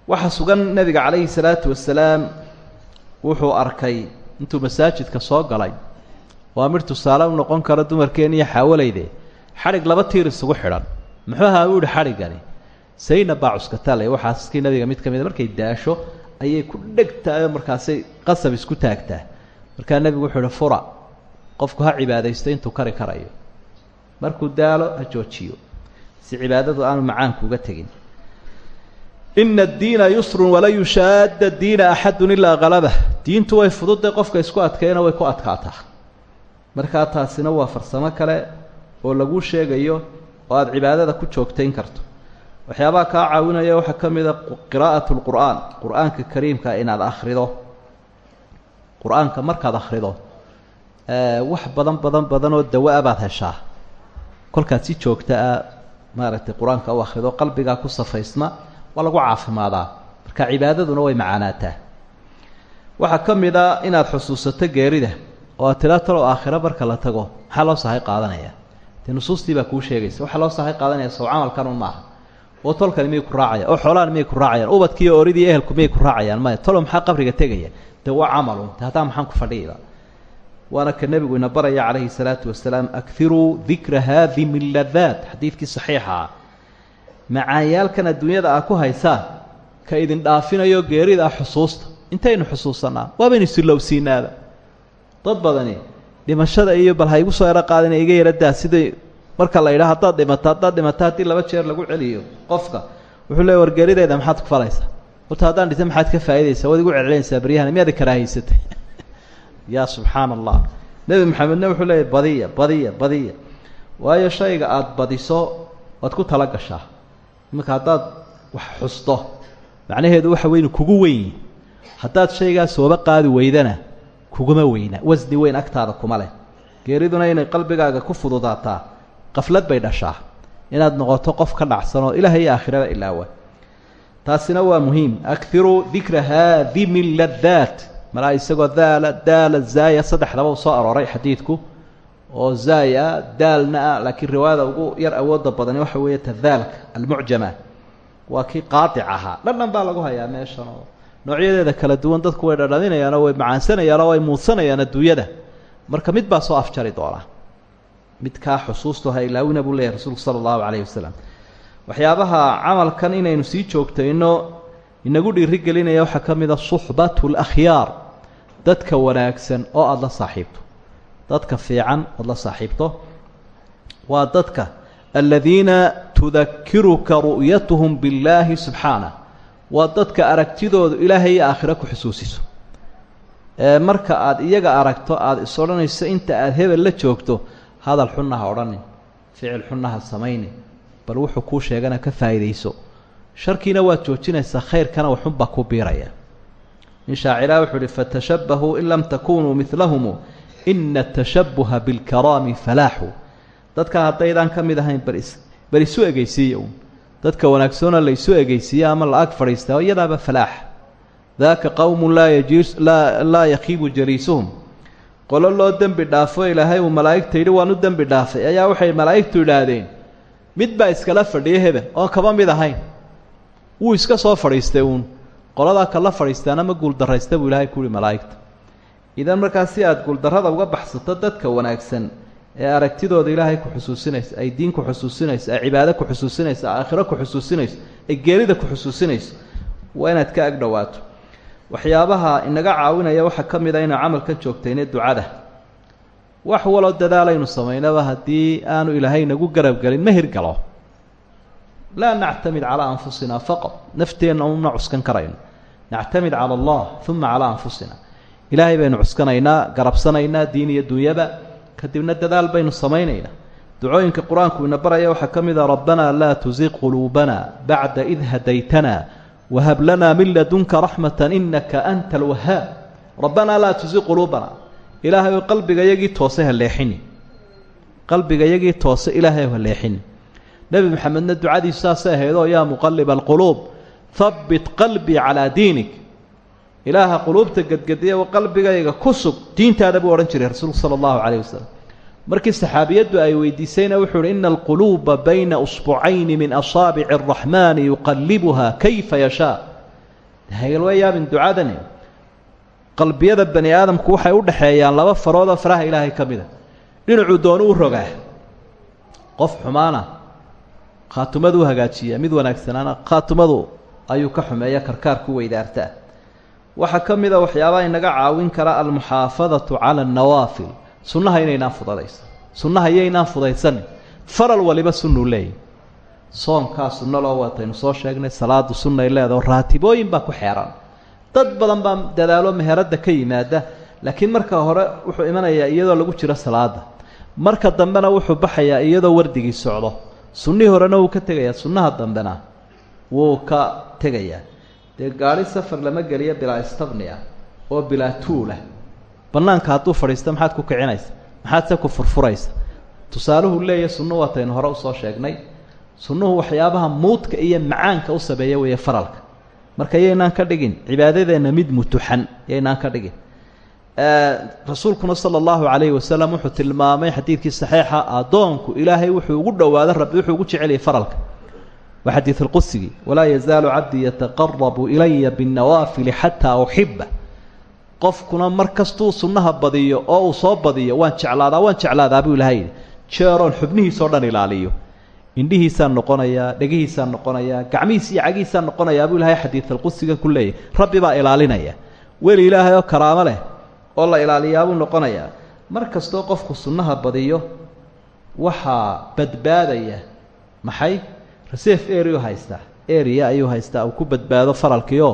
B: Waxaa sugan nebiga calayhi salaatu wasalaam wuxuu arkay intuu masaajidka soo galay. Waa mid tusaale u noqon kara dumarkeena iyo xaawalayde xadhig laba tiir isugu xidhan. Muxuu ahaa? U yihi xadhiggani sayna baa cuskataalay waxaaskii nabiga mid ka mida markay daasho ayay ku dhegtaayoo markaasay qasab isku taagtaa. Markaa nebigu wuxuu ihi fura qofku ha cibaadaysto intuu kari karayo. Markuu daalo ha joojiyo. Si cibaadadu aanu macaanku uga tegin. Ina addiina yusrun walaa yushaadda diina axadun ilaa kalabah diintu way fududday qofka isku adkeeyana way ku adkaataa. Markaa taasina waa farsamo kale oo laguu sheegayo oo aada cibaadada ku joogtayn karto. Waxyaabaha kaa caawinaya waxaa ka mid a qiraa'at lqur'aan qur'aanka kariimka inaad akhrido. Qur'aanka markaad akhrido wax badan badan badan oo dawa-a baad heshaa. Kolkaad si joogta ah maaragtay qur'aanka u akhrido qalbigaa ku safaysma waa lagu caafimaadaa marka cibaadaduna way macaanaataa waxaa ka mid a inaad xusuusato geerida oo aad tila talo aakhiro marka la tago maxaa loo sahay qaadanaya? Dee nusuustii baa kuu sheegaysa. Waxaa loo sahay qaadanaya sow camalkan un maaha. Oo tolkani miyay ku raacayaan oo xoolaan miyay ku raacayaan? Ubadkiiyo oridii ehelku miyay ku raacayaan? Maya tolo maxaa qabriga tegaya? Dee waa camalun haddaa maxaan ku fadhiiba waana ka nebigu ina baraya calayhi salaatu wasalaam akiruu dikra haadimi ladaat xadiidkii saxiixa. Ah macaanyaalkan adduunyada aa ku haysaan ka idin dhaafinayo geerida ah xusuusta. Intaynu xusuusanaa waabaynu silowsiinaaba dad badani dhimashada iyo bal ha soo ero qaadina iga yaradaa siday marka la yidhaha haddaad dhimato haddaad dhimato laba jeer lagu celiyo qofka wuxuu leey war maxaad ku falaysaa? Horta haddaan dhita maxaad ka faa'idaysaa waad igu celcelinaysaa baryahana miyaad yaa subxaana allah nebi maxamedna wuxuu leeyahy badiya badiya badiya. Waayo shayga aada badiso waad ku tala gashaa. Iminka haddaad wax xusto macnaheedu waxa weynu kugu weyn. Haddaad shaygaa sooba qaadi weydana kuguma weyna. Wasni weyn agtaada kuma leh. Geeriduna inay qalbigaaga ku fududaataa qaflad bay dhashaa. Inaad noqoto qof ka dhacsan oo ilaah iyo aakhirada ilaawa. Taasina waa muhiim. Akiruu dikra haadimi ladaat malaa isagoo daala daala zaaya saddexdaba u soo arooray xadiidku. Oo zaaya daalna ah laakiin riwaayada ugu yar awooda badani waxa weeye tadaalka almucjama. Waa kii qaadic dhandhan baa lagu hayaa meeshan oo noocyadeeda kala duwan dadku way dhadhaminayaan oo way macaansanayaan oo way muudsanayaan adduunyada marka mid baa soo afjari doona. Midkaa xusuustu ha ilaawina buu leeyahy rasuulku sala allahu calayhi wasalam waxyaabaha camalkan inaynu sii joogtayno inagu dhiiri waxaa ka mid a suxbatu lakhyaar dadka wanaagsan oo aada la saaxiibto. Dadka fiican ood la saaxiibto waa dadka aladiina tudakiruka ru'yatuhum billaahi subxaanah waa dadka aragtidoodu ilaahay iyo aakhiro ku xusuusiso. Ee marka aada iyaga aragto aada is odhanayso inta aada hebel la joogto hadal xunna ha odhanin ficil xunna ha samaynin bal wuxuu kuu sheegana ka faa'iidayso. Sharkiina waad joojinaysaa khayrkana waxunbaa ku biiraya nin shaaciraha wuxuu uhi fatashabbahuu in lam takunuu midlahumu ina atashabbuha bilkaraami falaaxu. Dadka haddaydaan ka mid ahayn bal isu egeysiiya uun dadka wanaagsoona la isu egeysiiya ama la ag fadhiistaa iyadaaba falaax. Daaka qowmun laa laa yakiibu jaliisuhum. Qolo loo dembi dhaafo ilaahay uu malaa'igta yidhi waan u dembi dhaafay. Ayaa waxay malaa'igtu idhaahdeen mid baa iskala fadhiya hebel oon kaba mid ahayn. Wuu iska soo fadhiistay uun qoladaa kala fadhiistaana ma guuldarraysta buu ilaahay ku yihi malaa'igta. Idan markaas si aada guuldarrada uga baxsato dadka wanaagsan ee aragtidooda ilaahay ku xusuusinayso ay diin ku xusuusinayso ay cibaado ku xusuusinayso ay aakhiro ku xusuusinayso ay geerida ku xusuusinayso waa inaad ka ag dhowaato waxyaabaha inaga caawinaya waxaa ka mid a inuu camalkan joogtayne ducada. Wax waloo dadaalaynu samaynaba haddii aanu ilaahay nagu garab gelin ma hirgalo laa nactamid calaa anfusina faqad nafteenna uma cuskan karayno nactamid cala allah uma calaa anfusina ilaahay baynu cuskanaynaa garabsanaynaa diin iyo dunyaba kadibna dadaal baynu samaynaynaa ducooyinka qur'aanku ina baraya waxaa ka mid a rabbanaa laa tusiq quluubana bacda id hadaytana wahab lanaa min ladunka raxmata inaka anta alwahaab rabbanaa laa tusiq quluubana ilaahay qalbigayagii toose ha leexini qalbigayagii toose nebi maxamedna ducadiisu saasay ahayd oo yaa muqaliba alquluub habbit qalbii calaa diinik. Ilaaha quluubta gedgediya oo qalbigayga ku sug diintaada buu odhan jiray rasuulku sala allahu calayh wasalam markii saxaabiyaddu ay weydiisayna wuxuu uhi ina alquluuba bayna usbucayni min asaabici araxmaani yuqallibuha kayfa yashaa. Hagalwa yaabin ducadani. Qalbiyada bani aadamku waxay u dhexeeyaan laba faroodoo faraha ilaahay ka mida dhinacuu doonu u rogaa. Qof xumaana khaatumadu hagaajiya mid wanaagsanaana khaatumadu ayuu ka xumeeya karkaar ku weydaartaa waxaa ka mid a waxyaabaha inaga caawin kara almuxaafadatu cala annawaafil sunnaha inaynaan fudadaysan sunnaha iyaynaan fudaysanin faral waliba sunnuu leeyahy soonkaa sunno loo wataynu soo sheegnay salaadu sunnay leedaho raatibooyin baa ku xeeran. Dad badan baa dadaalo meheradda ka yimaada laakiin marka hore wuxuu imanayaa iyadoo lagu jiro salaada marka dambena wuxuu baxayaa iyadoo wardigii socdo sunnihii horena wuu ka tegayaa sunnaha dambena wuu ka tegayaa. Dee gaari safar lama geliyo bilaa istabni ah oo bilaa tuulah bannaanka hadduu fadhiisto maxaad ku kicinaysa? Maxaad se ku furfuraysa? Tusaaluhu leeya sunnu waataynu hore u soo sheegnay. Sunnuhu waxyaabaha muudka iyo macaanka u sabeeya weeye faralka. Marka yaynaan ka dhigin cibaadadeenna mid mutuxan yaynaan ka dhigin rasuulkuna sala allahu calayhi wasalam wuxuu tilmaamay xadiidkii saxiixa addoonku ilaahay wuxuu ugu dhowaaday rabbi wuxuu ugu jeceliyay faralka. Waa xadiid alqudsigii walaa yazaalu cabdii yataqarabu ilaya binnawaafili xataa uxiba qofkuna mar kastuu sunnaha badiyo oo uu soo badiyo waan jeclaadaa waan jeclaadaa buu ilahay yidhi. Jeeroon xubnihiisao dhan ilaaliyo. Indhihiisaan noqonayaa dhegihiisaan noqonayaa gacmihiis iyo cagihiisaan noqonayaa buu ilahay xadiid alqudsiga ku leeyahy rabbi baa ilaalinaya. Weli ilaahay oo karaamo leh oo la ilaaliyaabuu noqonayaa mar kastoo qofku sunnaha badiyo waxaa badbaadaya. Maxay? Reserve area haystaa area ayuu haystaa uu ku badbaado faralkiioo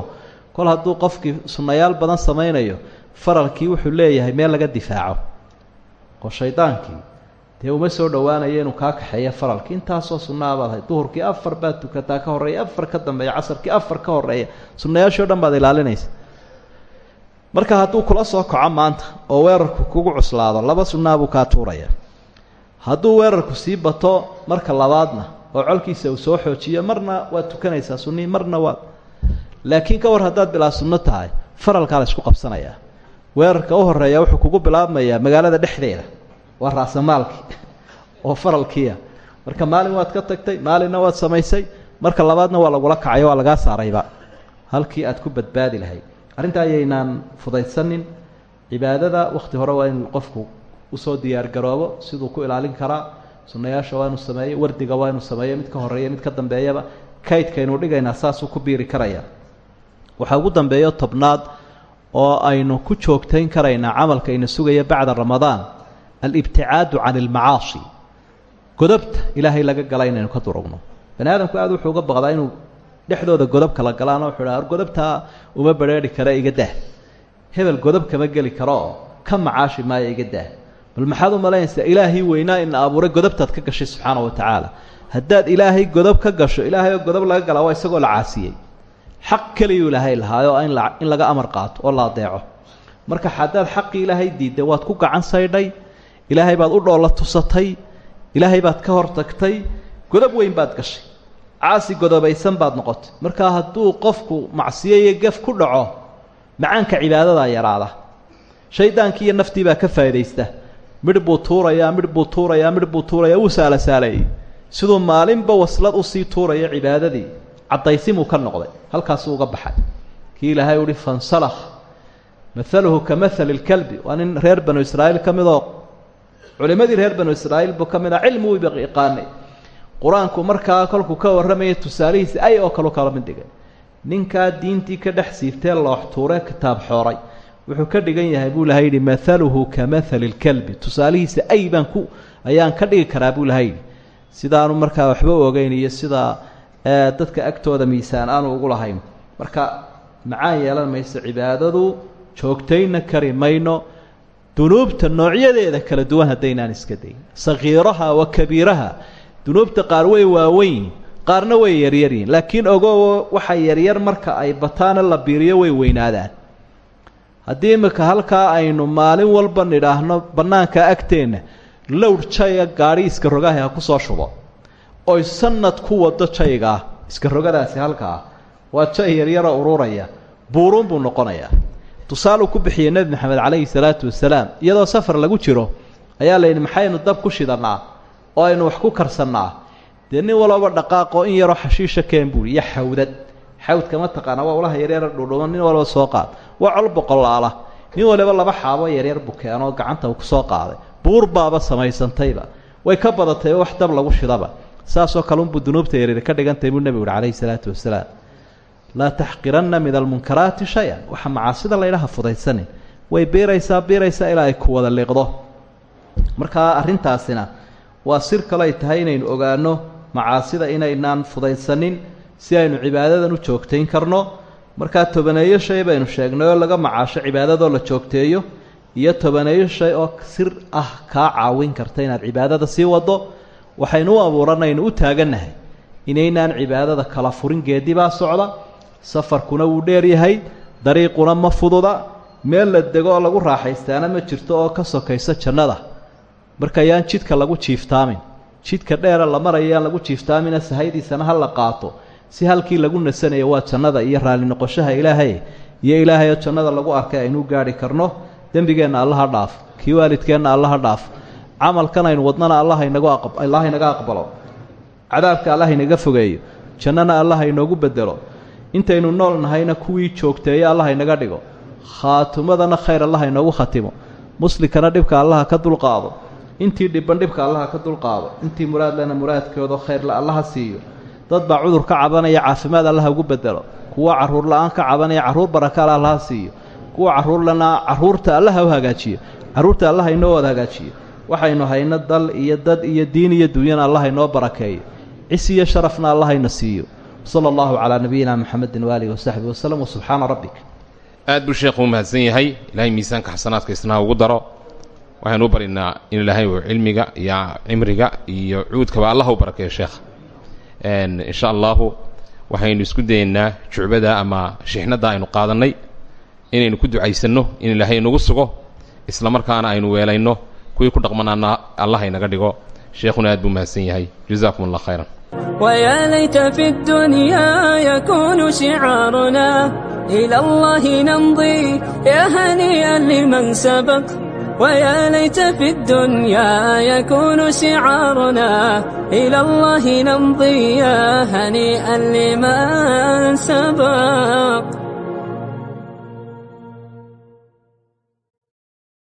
B: kol hadduu qofkii sunnayaal badan samaynayo faralkii wuxuu leeyahay meel laga difaaco. Oo shaydaankii dee uma soo dhowaanayo inuu kaa kaxeeyo faralkii. Intaasoo sunnaha baad ahay duhurkii afar baad tukataa ka horreeya. Afar ka dambeeya. Casarkii afar ka horreeya. Sunnayaashii o dhan baad ilaalinaysa marka hadduu kula soo kaco maanta oo weerarku kugu cuslaado laba sunnaa buu tuuraya. Hadduu weerarku sii bato marka labaadna oo colkiisa uu soo xoojiyo marna waad tukanaysaa sunnii marna waad laakiin ka war haddaad bilaa sunno tahay faralkaa la isku qabsanayaa. Weerarka u horreeya wuxuu kugu bilaabmayaa magaalada dhexdeeda. Waa raasamaalkii oo faralkiia marka maalin waad ka tagtay maalinna waad samaysay marka labaadna waa lagula kacay waa lagaa saarayba. Halkii aad ku badbaadi lahayd arrintaa ayaynaan fudaysanin cibaadada wakhti hore waa in qofku u soo diyaargaroobo siduu ku ilaalin karaa sunnayaasha waa inu sameeyo wardiga waa inu sameeyo mid ka horreeya mid ka dambeeyaba kaydkaynu dhigaynaa saasuu ku biiri karaya. Waxaa ugu dambeeyo tobnaad oo aynu ku joogtayn karaynaa camalka ina sugaya bacda ramadaan alibticaadu can almacaasi godobta ilaahay laga gala inaynu ka durugno. Bani aadamku aad wuxuu uga baqdaa inuu dhexdooda godob kala galaan wuxuu dhaha godobtaa uma badrheeri kare iga dah hebel godob kama geli karo oo ka macaashi maayo iga dah bal maxaad u malaynaysaa ilaahii weynaa ina abuuray godobtaad ka gashay subxaana wa tacaala. Haddaad ilaahay godob ka gasho ilaahay oo godob laga galaa waa isagoo la caasiyey. Xaq keliyuu ilaahay lahaayo in la in laga amar qaato oo la adeeco marka haddaad xaqii ilaahay diidday waad ku gacan saydhay ilaahay baad u dhoolla tusatay ilaahay baad ka hor tagtay godob weyn baad gashay caasi godobaysan baad noqotay. Markaa hadduu qofku macsiyo iyo gef ku dhaco macaanka cibaadadaa yaraada. Shaydaankii iyo naftii baa ka faa'idaysta. Midh buu tuurayaa midh buu tuurayaa midh buu tuurayaa wuu saala saaleeyey siduu maalinba waslad u sii tuuraya cibaadadii caddaysimuu ka noqday. Halkaasuu uga baxay. Kii ilaahay uhi fansalakh maaluhu ka mahali lkalbi waa nin reer banu israa'iil ka midoo culimmadii reer banu israa'iil buu ka mid ah cilmi wiiba yaqaanay qur'aanku markaa kolkuu ka warramaya tusaalihiisa ay oo kalu kala mid ninkaa diintii ka dhex siiftee loox tuuree kitaab xooray. Wuxuu ka dhigan yahay buu lahay yidhi maaluhu ka mahali lkalbi tusaalihiisa ay ku ayaan ka dhigi karaa buu lahay yidhi sidaanu markaa waxba ogeyn iyo sidaa dadka agtooda miisaan aanu ugu lahayn. Marka macaan yeelan mayso cibaadadu joogtayna kari mayno dunuubta noocyadeeda kala duwan haddaynaan iska dayn. Sakiiraha wa kabiiraha dunuubta qaar way waaweyn qaarna way yaryaryihin laakiin ogowo waxa yaryar marka ay bataana la biiriyo way weynaadaan. Haddii imika halkaa aynu maalin walba nidhaahno bannaanka agteenna lowr jaya gaadhi iska rogaha ha ku soo shubo. Oy sanad ku wado jaygaa iska rogadaasi halkaa waa jay yaryaroo ururaya buuruun buu noqonayaa tusaaluu ku bixiyey nebi maxamed calayhi salaatu wasalaam iyadoo safar lagu jiro ayaa la yidhi maxaynu dab ku shidannaa oo aynu wax ku karsannaa. Dee nin walooba dhaqaaqoo in yaroo xashiisha keen buuri iyo xawdad xawdka ma taqaana waa ulaha yaryara dhudhuban nin walba soo qaad. Waa col boqolaala nin waliba laba xaabo yaryar buu gacanta uu ku soo qaaday. Buur baaba samaysantayba way ka badatay wax dab lagu shidaba. Saasoo kale unbuu dunuubta yaryar ka dhigantay buu nebigu uhi calayhi salaatu wasalaam laa taxqiranna min almunkaraati shay-an. Waxa macaasida laydhaha fudaysanin way biiraysaa biiraysaa ilaa ay ku wada liiqdo markaa arrintaasina waa sir kale ay tahay inaynu ogaanno macaasida inaynaan fudaysanin si aynu cibaadadan u joogtayn karno. Markaa tobaneeyo shay baynu sheegnay oo laga macaasho cibaadadoo la joogteeyo iyo tobaneeyo shay oo sir ah kaa caawin karta inaad cibaadada sii waddo waxaynu u abuuranaynu u taagannahay inaynaan cibaadada kala furin geedibaa socda safarkuna wuu dheer yahay dariiquna ma fududa meel la dego oo lagu raaxaystaana ma jirto oo ka sokaysa jannada marka yaan jidka lagu jiiftaamin. Jidka dheera la maraya yaan lagu jiiftaamina sahaydiisana ha la qaato. Si halkii lagu nasanayo waa jannada iyo raalli noqoshaha ilaahay. Iyo ilaahayoo jannada lagu arkay aynu gaadhi karno. Dembigeenna allaha dhaaf. Kii waalidkeenna allaha dhaaf. Camalkan aynu wadnana allah inagu allah inaga aqbalo. Cadaabka allah inaga fogeeyo. Jannana allah inoogu bedelo intaynu nool nahayna kuwii joogteeye allah inaga dhigo. Khaatumadana khayr allah inoogu khatimo. Muslinkana dhibka allaha ka dulqaado intii dhibban dhibka allaha ka dulqaado intii muraadlena muraadkoodo khayrle allaha siiyo. Dad baa cudur ka cabanaya caafimaad allaha ugu bedelo kuwa carruur la'aan ka cabanaya carruur barakaale allaha siiyo. Kuwa carruurlana carruurta allaha u hagaajiyo carruurta allaha inoo wada hagaajiyo waxaynu hayno dal iyo dad iyo diin iyo dunyana allah inoo barakeeyo cis iyo sharafna allahayna siiyo. Sala allahu calaa nabiyina maxamedin waaalihi wasaxbi waslem wasubxaana rabbik.
A: Aad buu sheekhu u mahadsan yahay. Ilaahay miisaanka xasanaadka isnaha ugu daro waxaynu u barinaa in ilaahay uu cilmiga iyo cimriga iyo cuudkaba allah u barakeeyo sheekha insha allahu waxaynu isku dayeynaa jucbada ama shixnadda aynu qaadannay inaynu ku ducaysanno in ilaahay inagu sugo isla markaana aynu weelayno kuwii ku dhaqmanaana allah inaga dhigo sheekhuna aad buu mahadsan yahay jazaakum allah khayran
C: ويا ليت في الدنيا يكون شعارنا إلى الله نمضي يا هنيئا لمن سبق ويا ليت في الدنيا يكون شعارنا إلى الله نمضي هنيئا لمن سبق